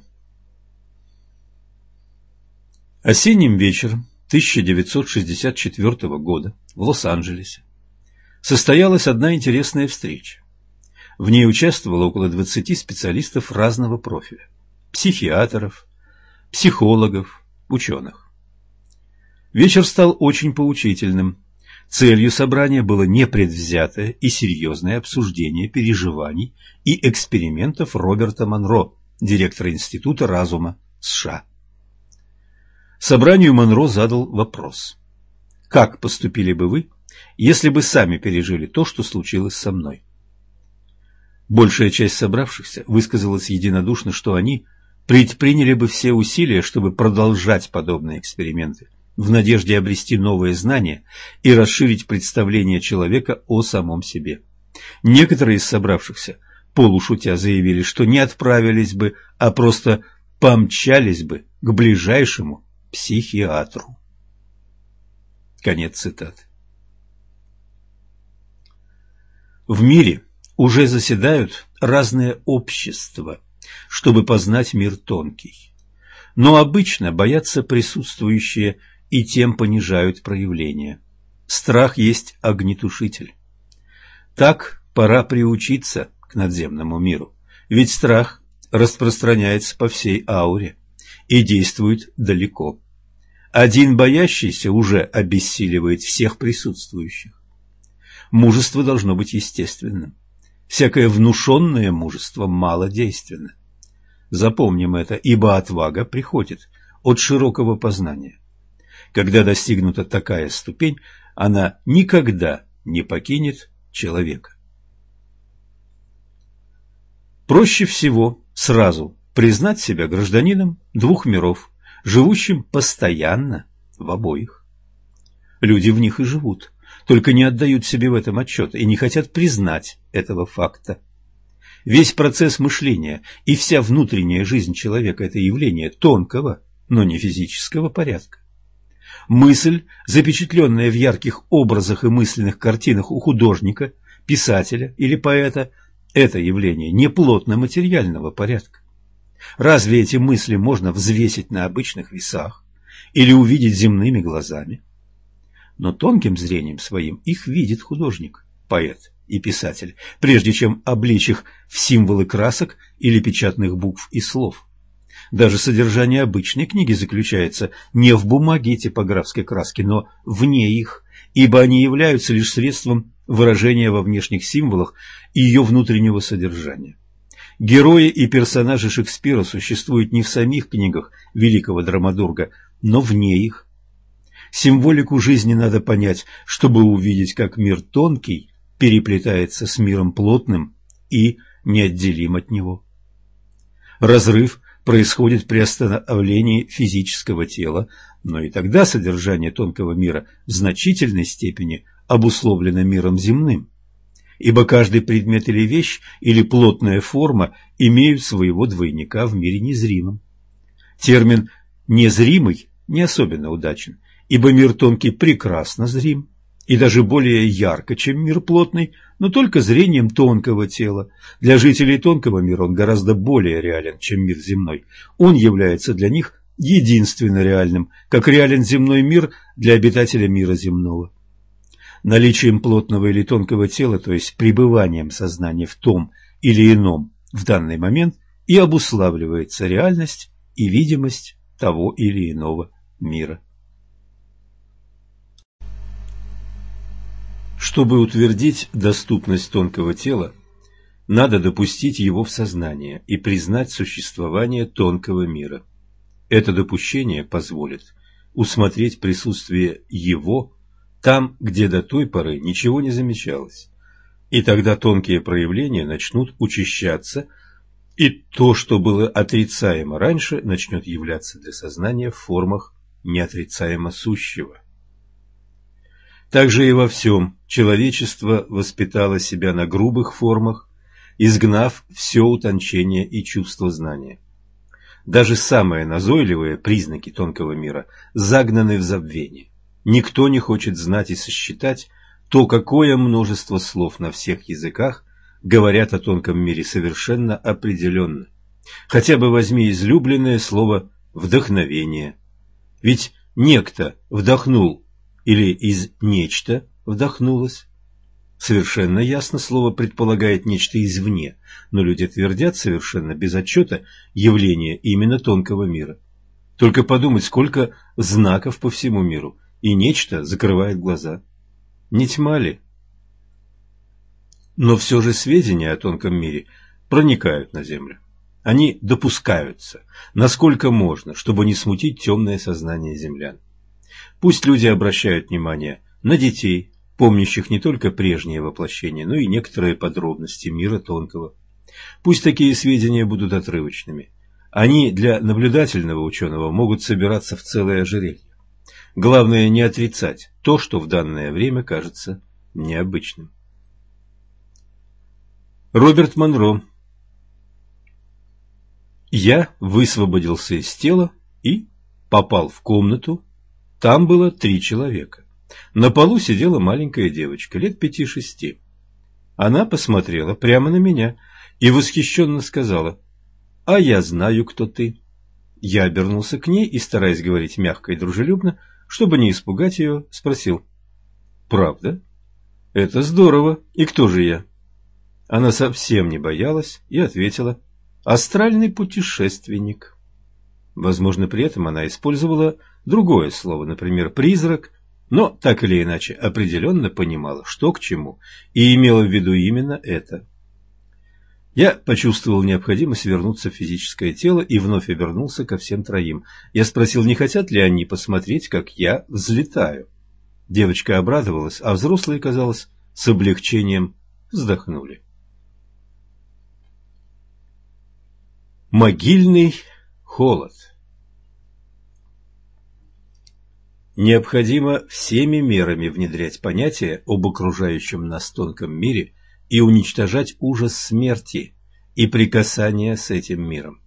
Осенним вечером 1964 года в Лос-Анджелесе состоялась одна интересная встреча. В ней участвовало около 20 специалистов разного профиля – психиатров, психологов, ученых. Вечер стал очень поучительным. Целью собрания было непредвзятое и серьезное обсуждение переживаний и экспериментов Роберта Монро, директора Института разума США. Собранию Монро задал вопрос. Как поступили бы вы, если бы сами пережили то, что случилось со мной? Большая часть собравшихся высказалась единодушно, что они предприняли бы все усилия, чтобы продолжать подобные эксперименты, в надежде обрести новые знания и расширить представление человека о самом себе. Некоторые из собравшихся полушутя заявили, что не отправились бы, а просто помчались бы к ближайшему психиатру. Конец цитаты. В мире уже заседают разные общества, чтобы познать мир тонкий. Но обычно боятся присутствующие и тем понижают проявление. Страх есть огнетушитель. Так пора приучиться к надземному миру, ведь страх распространяется по всей ауре и действует далеко. Один боящийся уже обессиливает всех присутствующих. Мужество должно быть естественным. Всякое внушенное мужество малодейственно. Запомним это, ибо отвага приходит от широкого познания. Когда достигнута такая ступень, она никогда не покинет человека. Проще всего сразу признать себя гражданином двух миров, живущим постоянно в обоих. Люди в них и живут, только не отдают себе в этом отчет и не хотят признать этого факта. Весь процесс мышления и вся внутренняя жизнь человека – это явление тонкого, но не физического порядка. Мысль, запечатленная в ярких образах и мысленных картинах у художника, писателя или поэта, это явление не плотно-материального порядка. Разве эти мысли можно взвесить на обычных весах или увидеть земными глазами? Но тонким зрением своим их видит художник, поэт и писатель, прежде чем обличь их в символы красок или печатных букв и слов. Даже содержание обычной книги заключается не в бумаге типографской краски, но вне их, ибо они являются лишь средством выражения во внешних символах и ее внутреннего содержания. Герои и персонажи Шекспира существуют не в самих книгах великого драматурга, но вне их. Символику жизни надо понять, чтобы увидеть, как мир тонкий переплетается с миром плотным и неотделим от него. Разрыв происходит при остановлении физического тела, но и тогда содержание тонкого мира в значительной степени обусловлено миром земным, ибо каждый предмет или вещь или плотная форма имеют своего двойника в мире незримом. Термин «незримый» не особенно удачен, ибо мир тонкий прекрасно зрим и даже более ярко, чем мир плотный, но только зрением тонкого тела. Для жителей тонкого мира он гораздо более реален, чем мир земной. Он является для них единственно реальным, как реален земной мир для обитателя мира земного. Наличием плотного или тонкого тела, то есть пребыванием сознания в том или ином в данный момент, и обуславливается реальность и видимость того или иного мира. Чтобы утвердить доступность тонкого тела, надо допустить его в сознание и признать существование тонкого мира. Это допущение позволит усмотреть присутствие его там, где до той поры ничего не замечалось. И тогда тонкие проявления начнут учащаться, и то, что было отрицаемо раньше, начнет являться для сознания в формах неотрицаемо сущего. Также и во всем человечество воспитало себя на грубых формах, изгнав все утончение и чувство знания. Даже самые назойливые признаки тонкого мира загнаны в забвение. Никто не хочет знать и сосчитать то, какое множество слов на всех языках говорят о тонком мире совершенно определенно. Хотя бы возьми излюбленное слово «вдохновение». Ведь некто вдохнул или из нечто вдохнулось. Совершенно ясно, слово предполагает нечто извне, но люди твердят совершенно без отчета явление именно тонкого мира. Только подумать, сколько знаков по всему миру, и нечто закрывает глаза. Не тьма ли? Но все же сведения о тонком мире проникают на Землю. Они допускаются, насколько можно, чтобы не смутить темное сознание землян. Пусть люди обращают внимание на детей, помнящих не только прежние воплощения, но и некоторые подробности мира тонкого. Пусть такие сведения будут отрывочными. Они для наблюдательного ученого могут собираться в целое ожерелье. Главное не отрицать то, что в данное время кажется необычным. Роберт Монро Я высвободился из тела и попал в комнату. Там было три человека. На полу сидела маленькая девочка, лет пяти-шести. Она посмотрела прямо на меня и восхищенно сказала, «А я знаю, кто ты». Я обернулся к ней и, стараясь говорить мягко и дружелюбно, чтобы не испугать ее, спросил, «Правда? Это здорово. И кто же я?» Она совсем не боялась и ответила, «Астральный путешественник». Возможно, при этом она использовала другое слово, например, «призрак», но так или иначе определенно понимала, что к чему, и имела в виду именно это. Я почувствовал необходимость вернуться в физическое тело и вновь обернулся ко всем троим. Я спросил, не хотят ли они посмотреть, как я взлетаю. Девочка обрадовалась, а взрослые, казалось, с облегчением вздохнули. Могильный холод Необходимо всеми мерами внедрять понятие об окружающем нас тонком мире и уничтожать ужас смерти и прикасания с этим миром.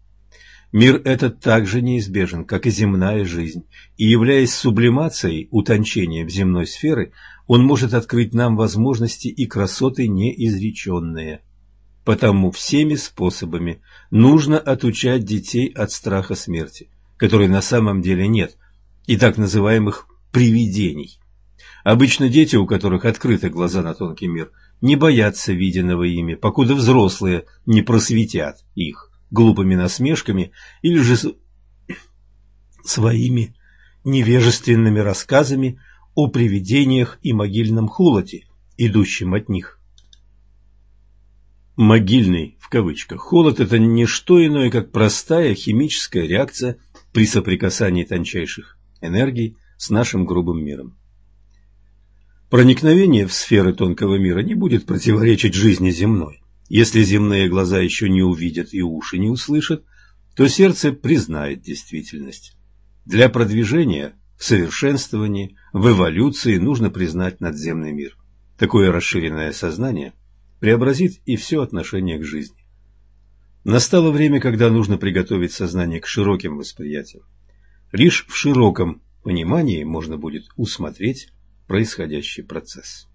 Мир этот также неизбежен, как и земная жизнь, и являясь сублимацией, утончением земной сферы, он может открыть нам возможности и красоты неизреченные. Потому всеми способами нужно отучать детей от страха смерти, которой на самом деле нет, и так называемых привидений. Обычно дети, у которых открыты глаза на тонкий мир, не боятся виденного ими, покуда взрослые не просветят их глупыми насмешками или же своими невежественными рассказами о привидениях и могильном холоде, идущем от них. Могильный, в кавычках, холод – это не что иное, как простая химическая реакция при соприкасании тончайших энергий с нашим грубым миром. Проникновение в сферы тонкого мира не будет противоречить жизни земной. Если земные глаза еще не увидят и уши не услышат, то сердце признает действительность. Для продвижения в совершенствовании, в эволюции нужно признать надземный мир. Такое расширенное сознание преобразит и все отношение к жизни. Настало время, когда нужно приготовить сознание к широким восприятиям. Лишь в широком понимании можно будет усмотреть происходящий процесс.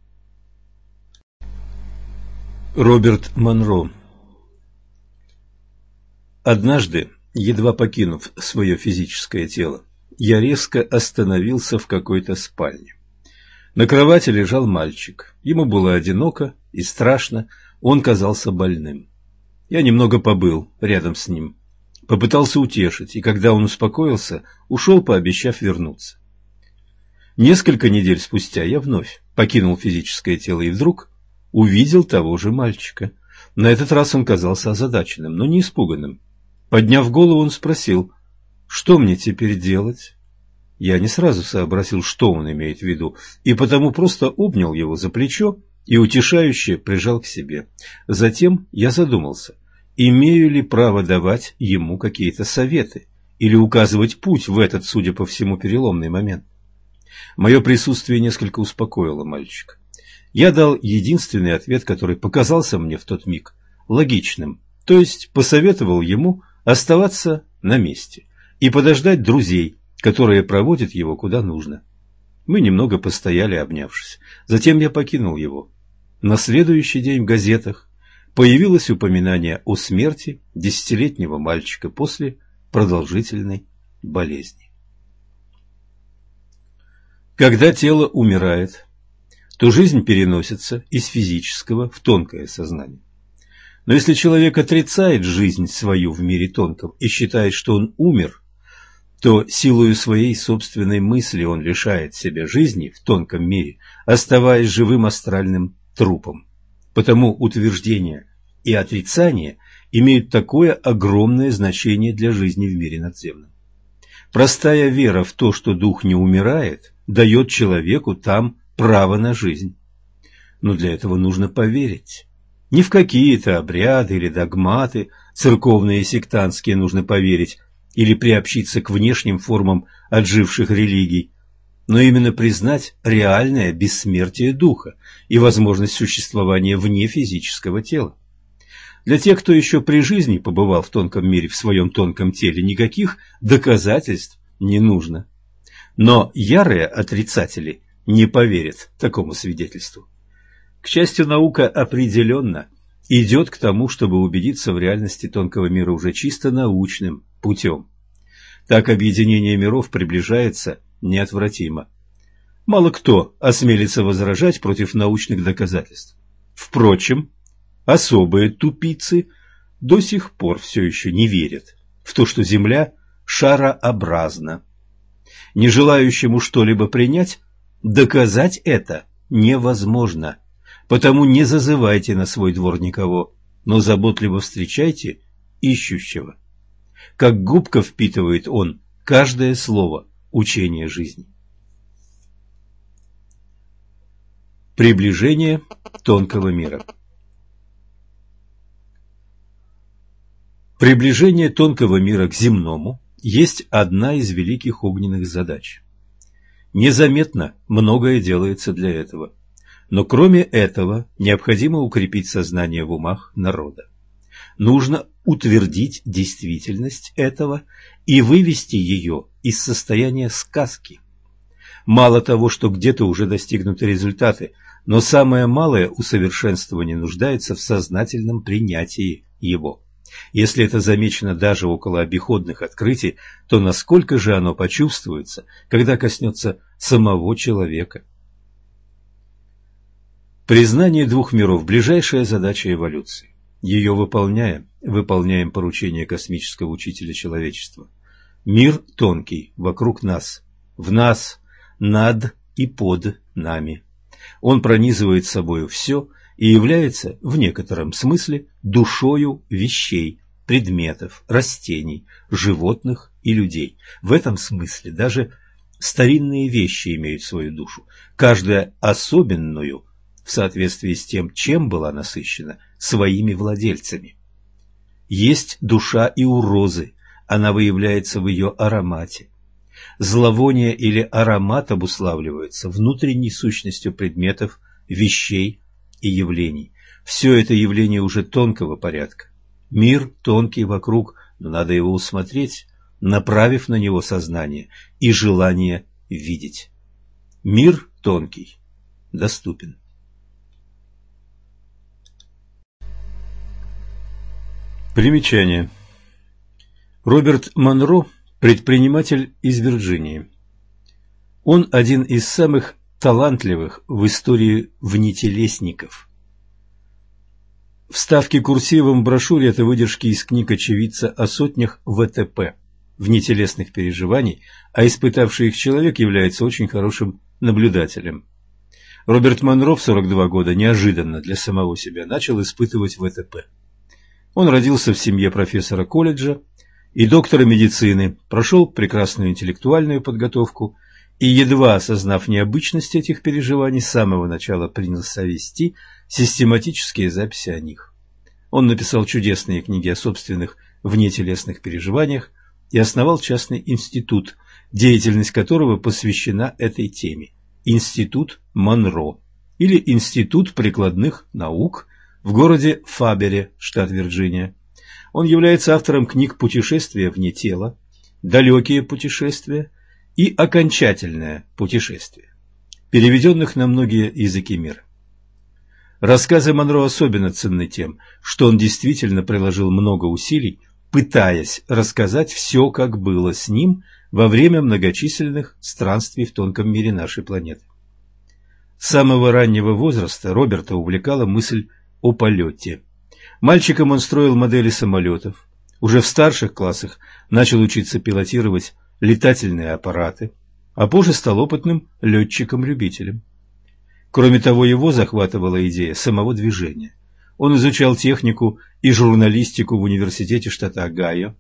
Роберт Монро Однажды, едва покинув свое физическое тело, я резко остановился в какой-то спальне. На кровати лежал мальчик. Ему было одиноко и страшно, он казался больным. Я немного побыл рядом с ним, Попытался утешить, и когда он успокоился, ушел, пообещав вернуться. Несколько недель спустя я вновь покинул физическое тело и вдруг увидел того же мальчика. На этот раз он казался озадаченным, но не испуганным. Подняв голову, он спросил, что мне теперь делать? Я не сразу сообразил, что он имеет в виду, и потому просто обнял его за плечо и утешающе прижал к себе. Затем я задумался – имею ли право давать ему какие-то советы или указывать путь в этот, судя по всему, переломный момент. Мое присутствие несколько успокоило мальчика. Я дал единственный ответ, который показался мне в тот миг логичным, то есть посоветовал ему оставаться на месте и подождать друзей, которые проводят его куда нужно. Мы немного постояли, обнявшись. Затем я покинул его. На следующий день в газетах появилось упоминание о смерти десятилетнего мальчика после продолжительной болезни. Когда тело умирает, то жизнь переносится из физического в тонкое сознание. Но если человек отрицает жизнь свою в мире тонком и считает, что он умер, то силою своей собственной мысли он лишает себя жизни в тонком мире, оставаясь живым астральным трупом. Потому утверждение и отрицание имеют такое огромное значение для жизни в мире надземном. Простая вера в то, что дух не умирает, дает человеку там право на жизнь. Но для этого нужно поверить. Не в какие-то обряды или догматы церковные и сектантские нужно поверить или приобщиться к внешним формам отживших религий, но именно признать реальное бессмертие духа и возможность существования вне физического тела. Для тех, кто еще при жизни побывал в тонком мире в своем тонком теле, никаких доказательств не нужно. Но ярые отрицатели не поверят такому свидетельству. К счастью, наука определенно идет к тому, чтобы убедиться в реальности тонкого мира уже чисто научным путем. Так объединение миров приближается неотвратимо. Мало кто осмелится возражать против научных доказательств. Впрочем, особые тупицы до сих пор все еще не верят в то, что Земля шарообразна. Не желающему что-либо принять, доказать это невозможно. Потому не зазывайте на свой двор никого, но заботливо встречайте ищущего. Как губка впитывает он каждое слово учения жизни. Приближение тонкого мира Приближение тонкого мира к земному есть одна из великих огненных задач. Незаметно многое делается для этого. Но кроме этого необходимо укрепить сознание в умах народа. Нужно утвердить действительность этого и вывести ее из состояния сказки. Мало того, что где-то уже достигнуты результаты, но самое малое усовершенствование нуждается в сознательном принятии его. Если это замечено даже около обиходных открытий, то насколько же оно почувствуется, когда коснется самого человека? Признание двух миров – ближайшая задача эволюции. Ее выполняя, выполняем поручение космического учителя человечества. Мир тонкий, вокруг нас, в нас, над и под нами. Он пронизывает собою все и является в некотором смысле душою вещей, предметов, растений, животных и людей. В этом смысле даже старинные вещи имеют свою душу, каждая особенную в соответствии с тем, чем была насыщена своими владельцами. Есть душа и у розы, она выявляется в ее аромате. Зловоние или аромат обуславливаются внутренней сущностью предметов, вещей, и явлений. Все это явление уже тонкого порядка. Мир тонкий вокруг, но надо его усмотреть, направив на него сознание и желание видеть. Мир тонкий, доступен. Примечание. Роберт Монро – предприниматель из Вирджинии. Он один из самых талантливых в истории внетелесников. Вставки курсивом в брошюре – это выдержки из книг очевидца о сотнях ВТП, внетелесных переживаний, а испытавший их человек является очень хорошим наблюдателем. Роберт Монро в 42 года неожиданно для самого себя начал испытывать ВТП. Он родился в семье профессора колледжа и доктора медицины, прошел прекрасную интеллектуальную подготовку – и, едва осознав необычность этих переживаний, с самого начала принялся вести систематические записи о них. Он написал чудесные книги о собственных внетелесных переживаниях и основал частный институт, деятельность которого посвящена этой теме – Институт Монро или Институт прикладных наук в городе Фабере, штат Вирджиния. Он является автором книг «Путешествия вне тела», «Далекие путешествия», и окончательное путешествие, переведенных на многие языки мира. Рассказы Монро особенно ценны тем, что он действительно приложил много усилий, пытаясь рассказать все, как было с ним во время многочисленных странствий в тонком мире нашей планеты. С самого раннего возраста Роберта увлекала мысль о полете. Мальчиком он строил модели самолетов. Уже в старших классах начал учиться пилотировать летательные аппараты, а позже стал опытным летчиком-любителем. Кроме того, его захватывала идея самого движения. Он изучал технику и журналистику в университете штата Огайо,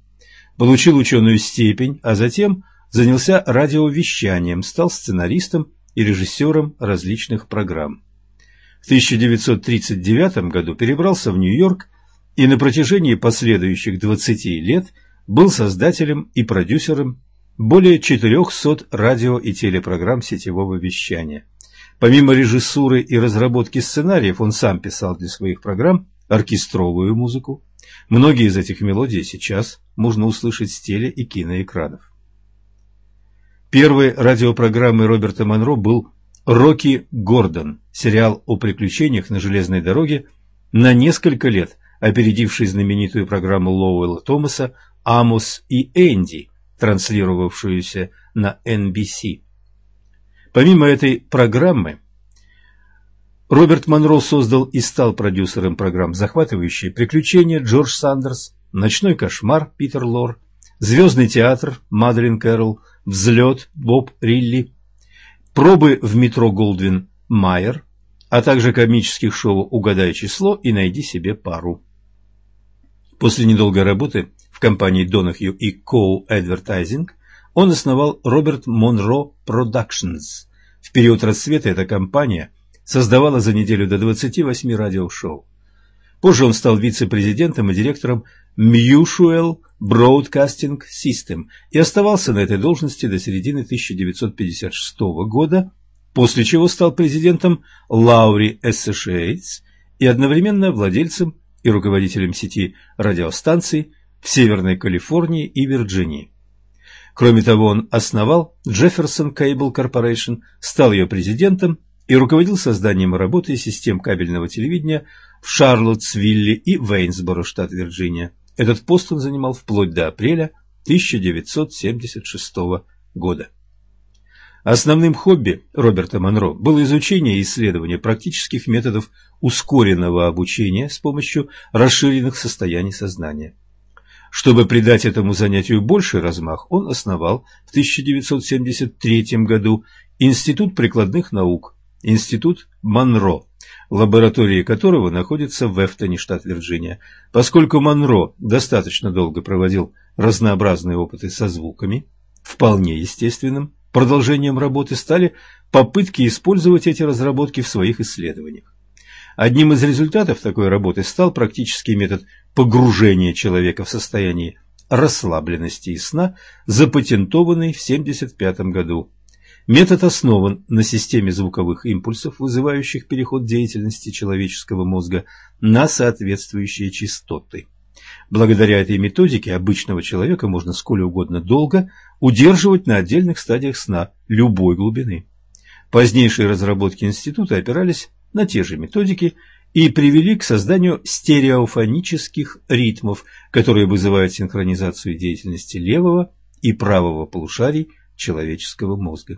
получил ученую степень, а затем занялся радиовещанием, стал сценаристом и режиссером различных программ. В 1939 году перебрался в Нью-Йорк и на протяжении последующих 20 лет был создателем и продюсером более 400 радио и телепрограмм сетевого вещания. Помимо режиссуры и разработки сценариев, он сам писал для своих программ оркестровую музыку. Многие из этих мелодий сейчас можно услышать с теле- и киноэкранов. Первой радиопрограммой Роберта Монро был «Рокки Гордон», сериал о приключениях на железной дороге, на несколько лет опередивший знаменитую программу Лоуэлла Томаса «Амос и Энди», транслировавшуюся на NBC. Помимо этой программы, Роберт Монро создал и стал продюсером программ «Захватывающие приключения» Джордж Сандерс, «Ночной кошмар» Питер Лор, «Звездный театр» Мадрин Кэрролл, «Взлет» Боб Рилли, «Пробы в метро Голдвин» Майер, а также комических шоу «Угадай число» и «Найди себе пару». После недолгой работы в компании Донахью и Коу Advertising он основал Роберт Монро Productions. В период расцвета эта компания создавала за неделю до 28 радиошоу. Позже он стал вице-президентом и директором Mutual Broadcasting System и оставался на этой должности до середины 1956 года, после чего стал президентом Lowry Associates и одновременно владельцем и руководителем сети радиостанций в Северной Калифорнии и Вирджинии. Кроме того, он основал Jefferson Cable Corporation, стал ее президентом и руководил созданием и работой систем кабельного телевидения в Шарлоттсвилле и Вейнсборо, штат Вирджиния. Этот пост он занимал вплоть до апреля 1976 года. Основным хобби Роберта Монро было изучение и исследование практических методов ускоренного обучения с помощью расширенных состояний сознания. Чтобы придать этому занятию больший размах, он основал в 1973 году Институт прикладных наук, Институт Монро, лаборатория которого находится в Эфтоне, штат Вирджиния. Поскольку Монро достаточно долго проводил разнообразные опыты со звуками, вполне естественным продолжением работы стали попытки использовать эти разработки в своих исследованиях. Одним из результатов такой работы стал практический метод погружения человека в состояние расслабленности и сна, запатентованный в 1975 году. Метод основан на системе звуковых импульсов, вызывающих переход деятельности человеческого мозга на соответствующие частоты. Благодаря этой методике обычного человека можно сколь угодно долго удерживать на отдельных стадиях сна любой глубины. Позднейшие разработки института опирались на те же методики и привели к созданию стереофонических ритмов, которые вызывают синхронизацию деятельности левого и правого полушарий человеческого мозга.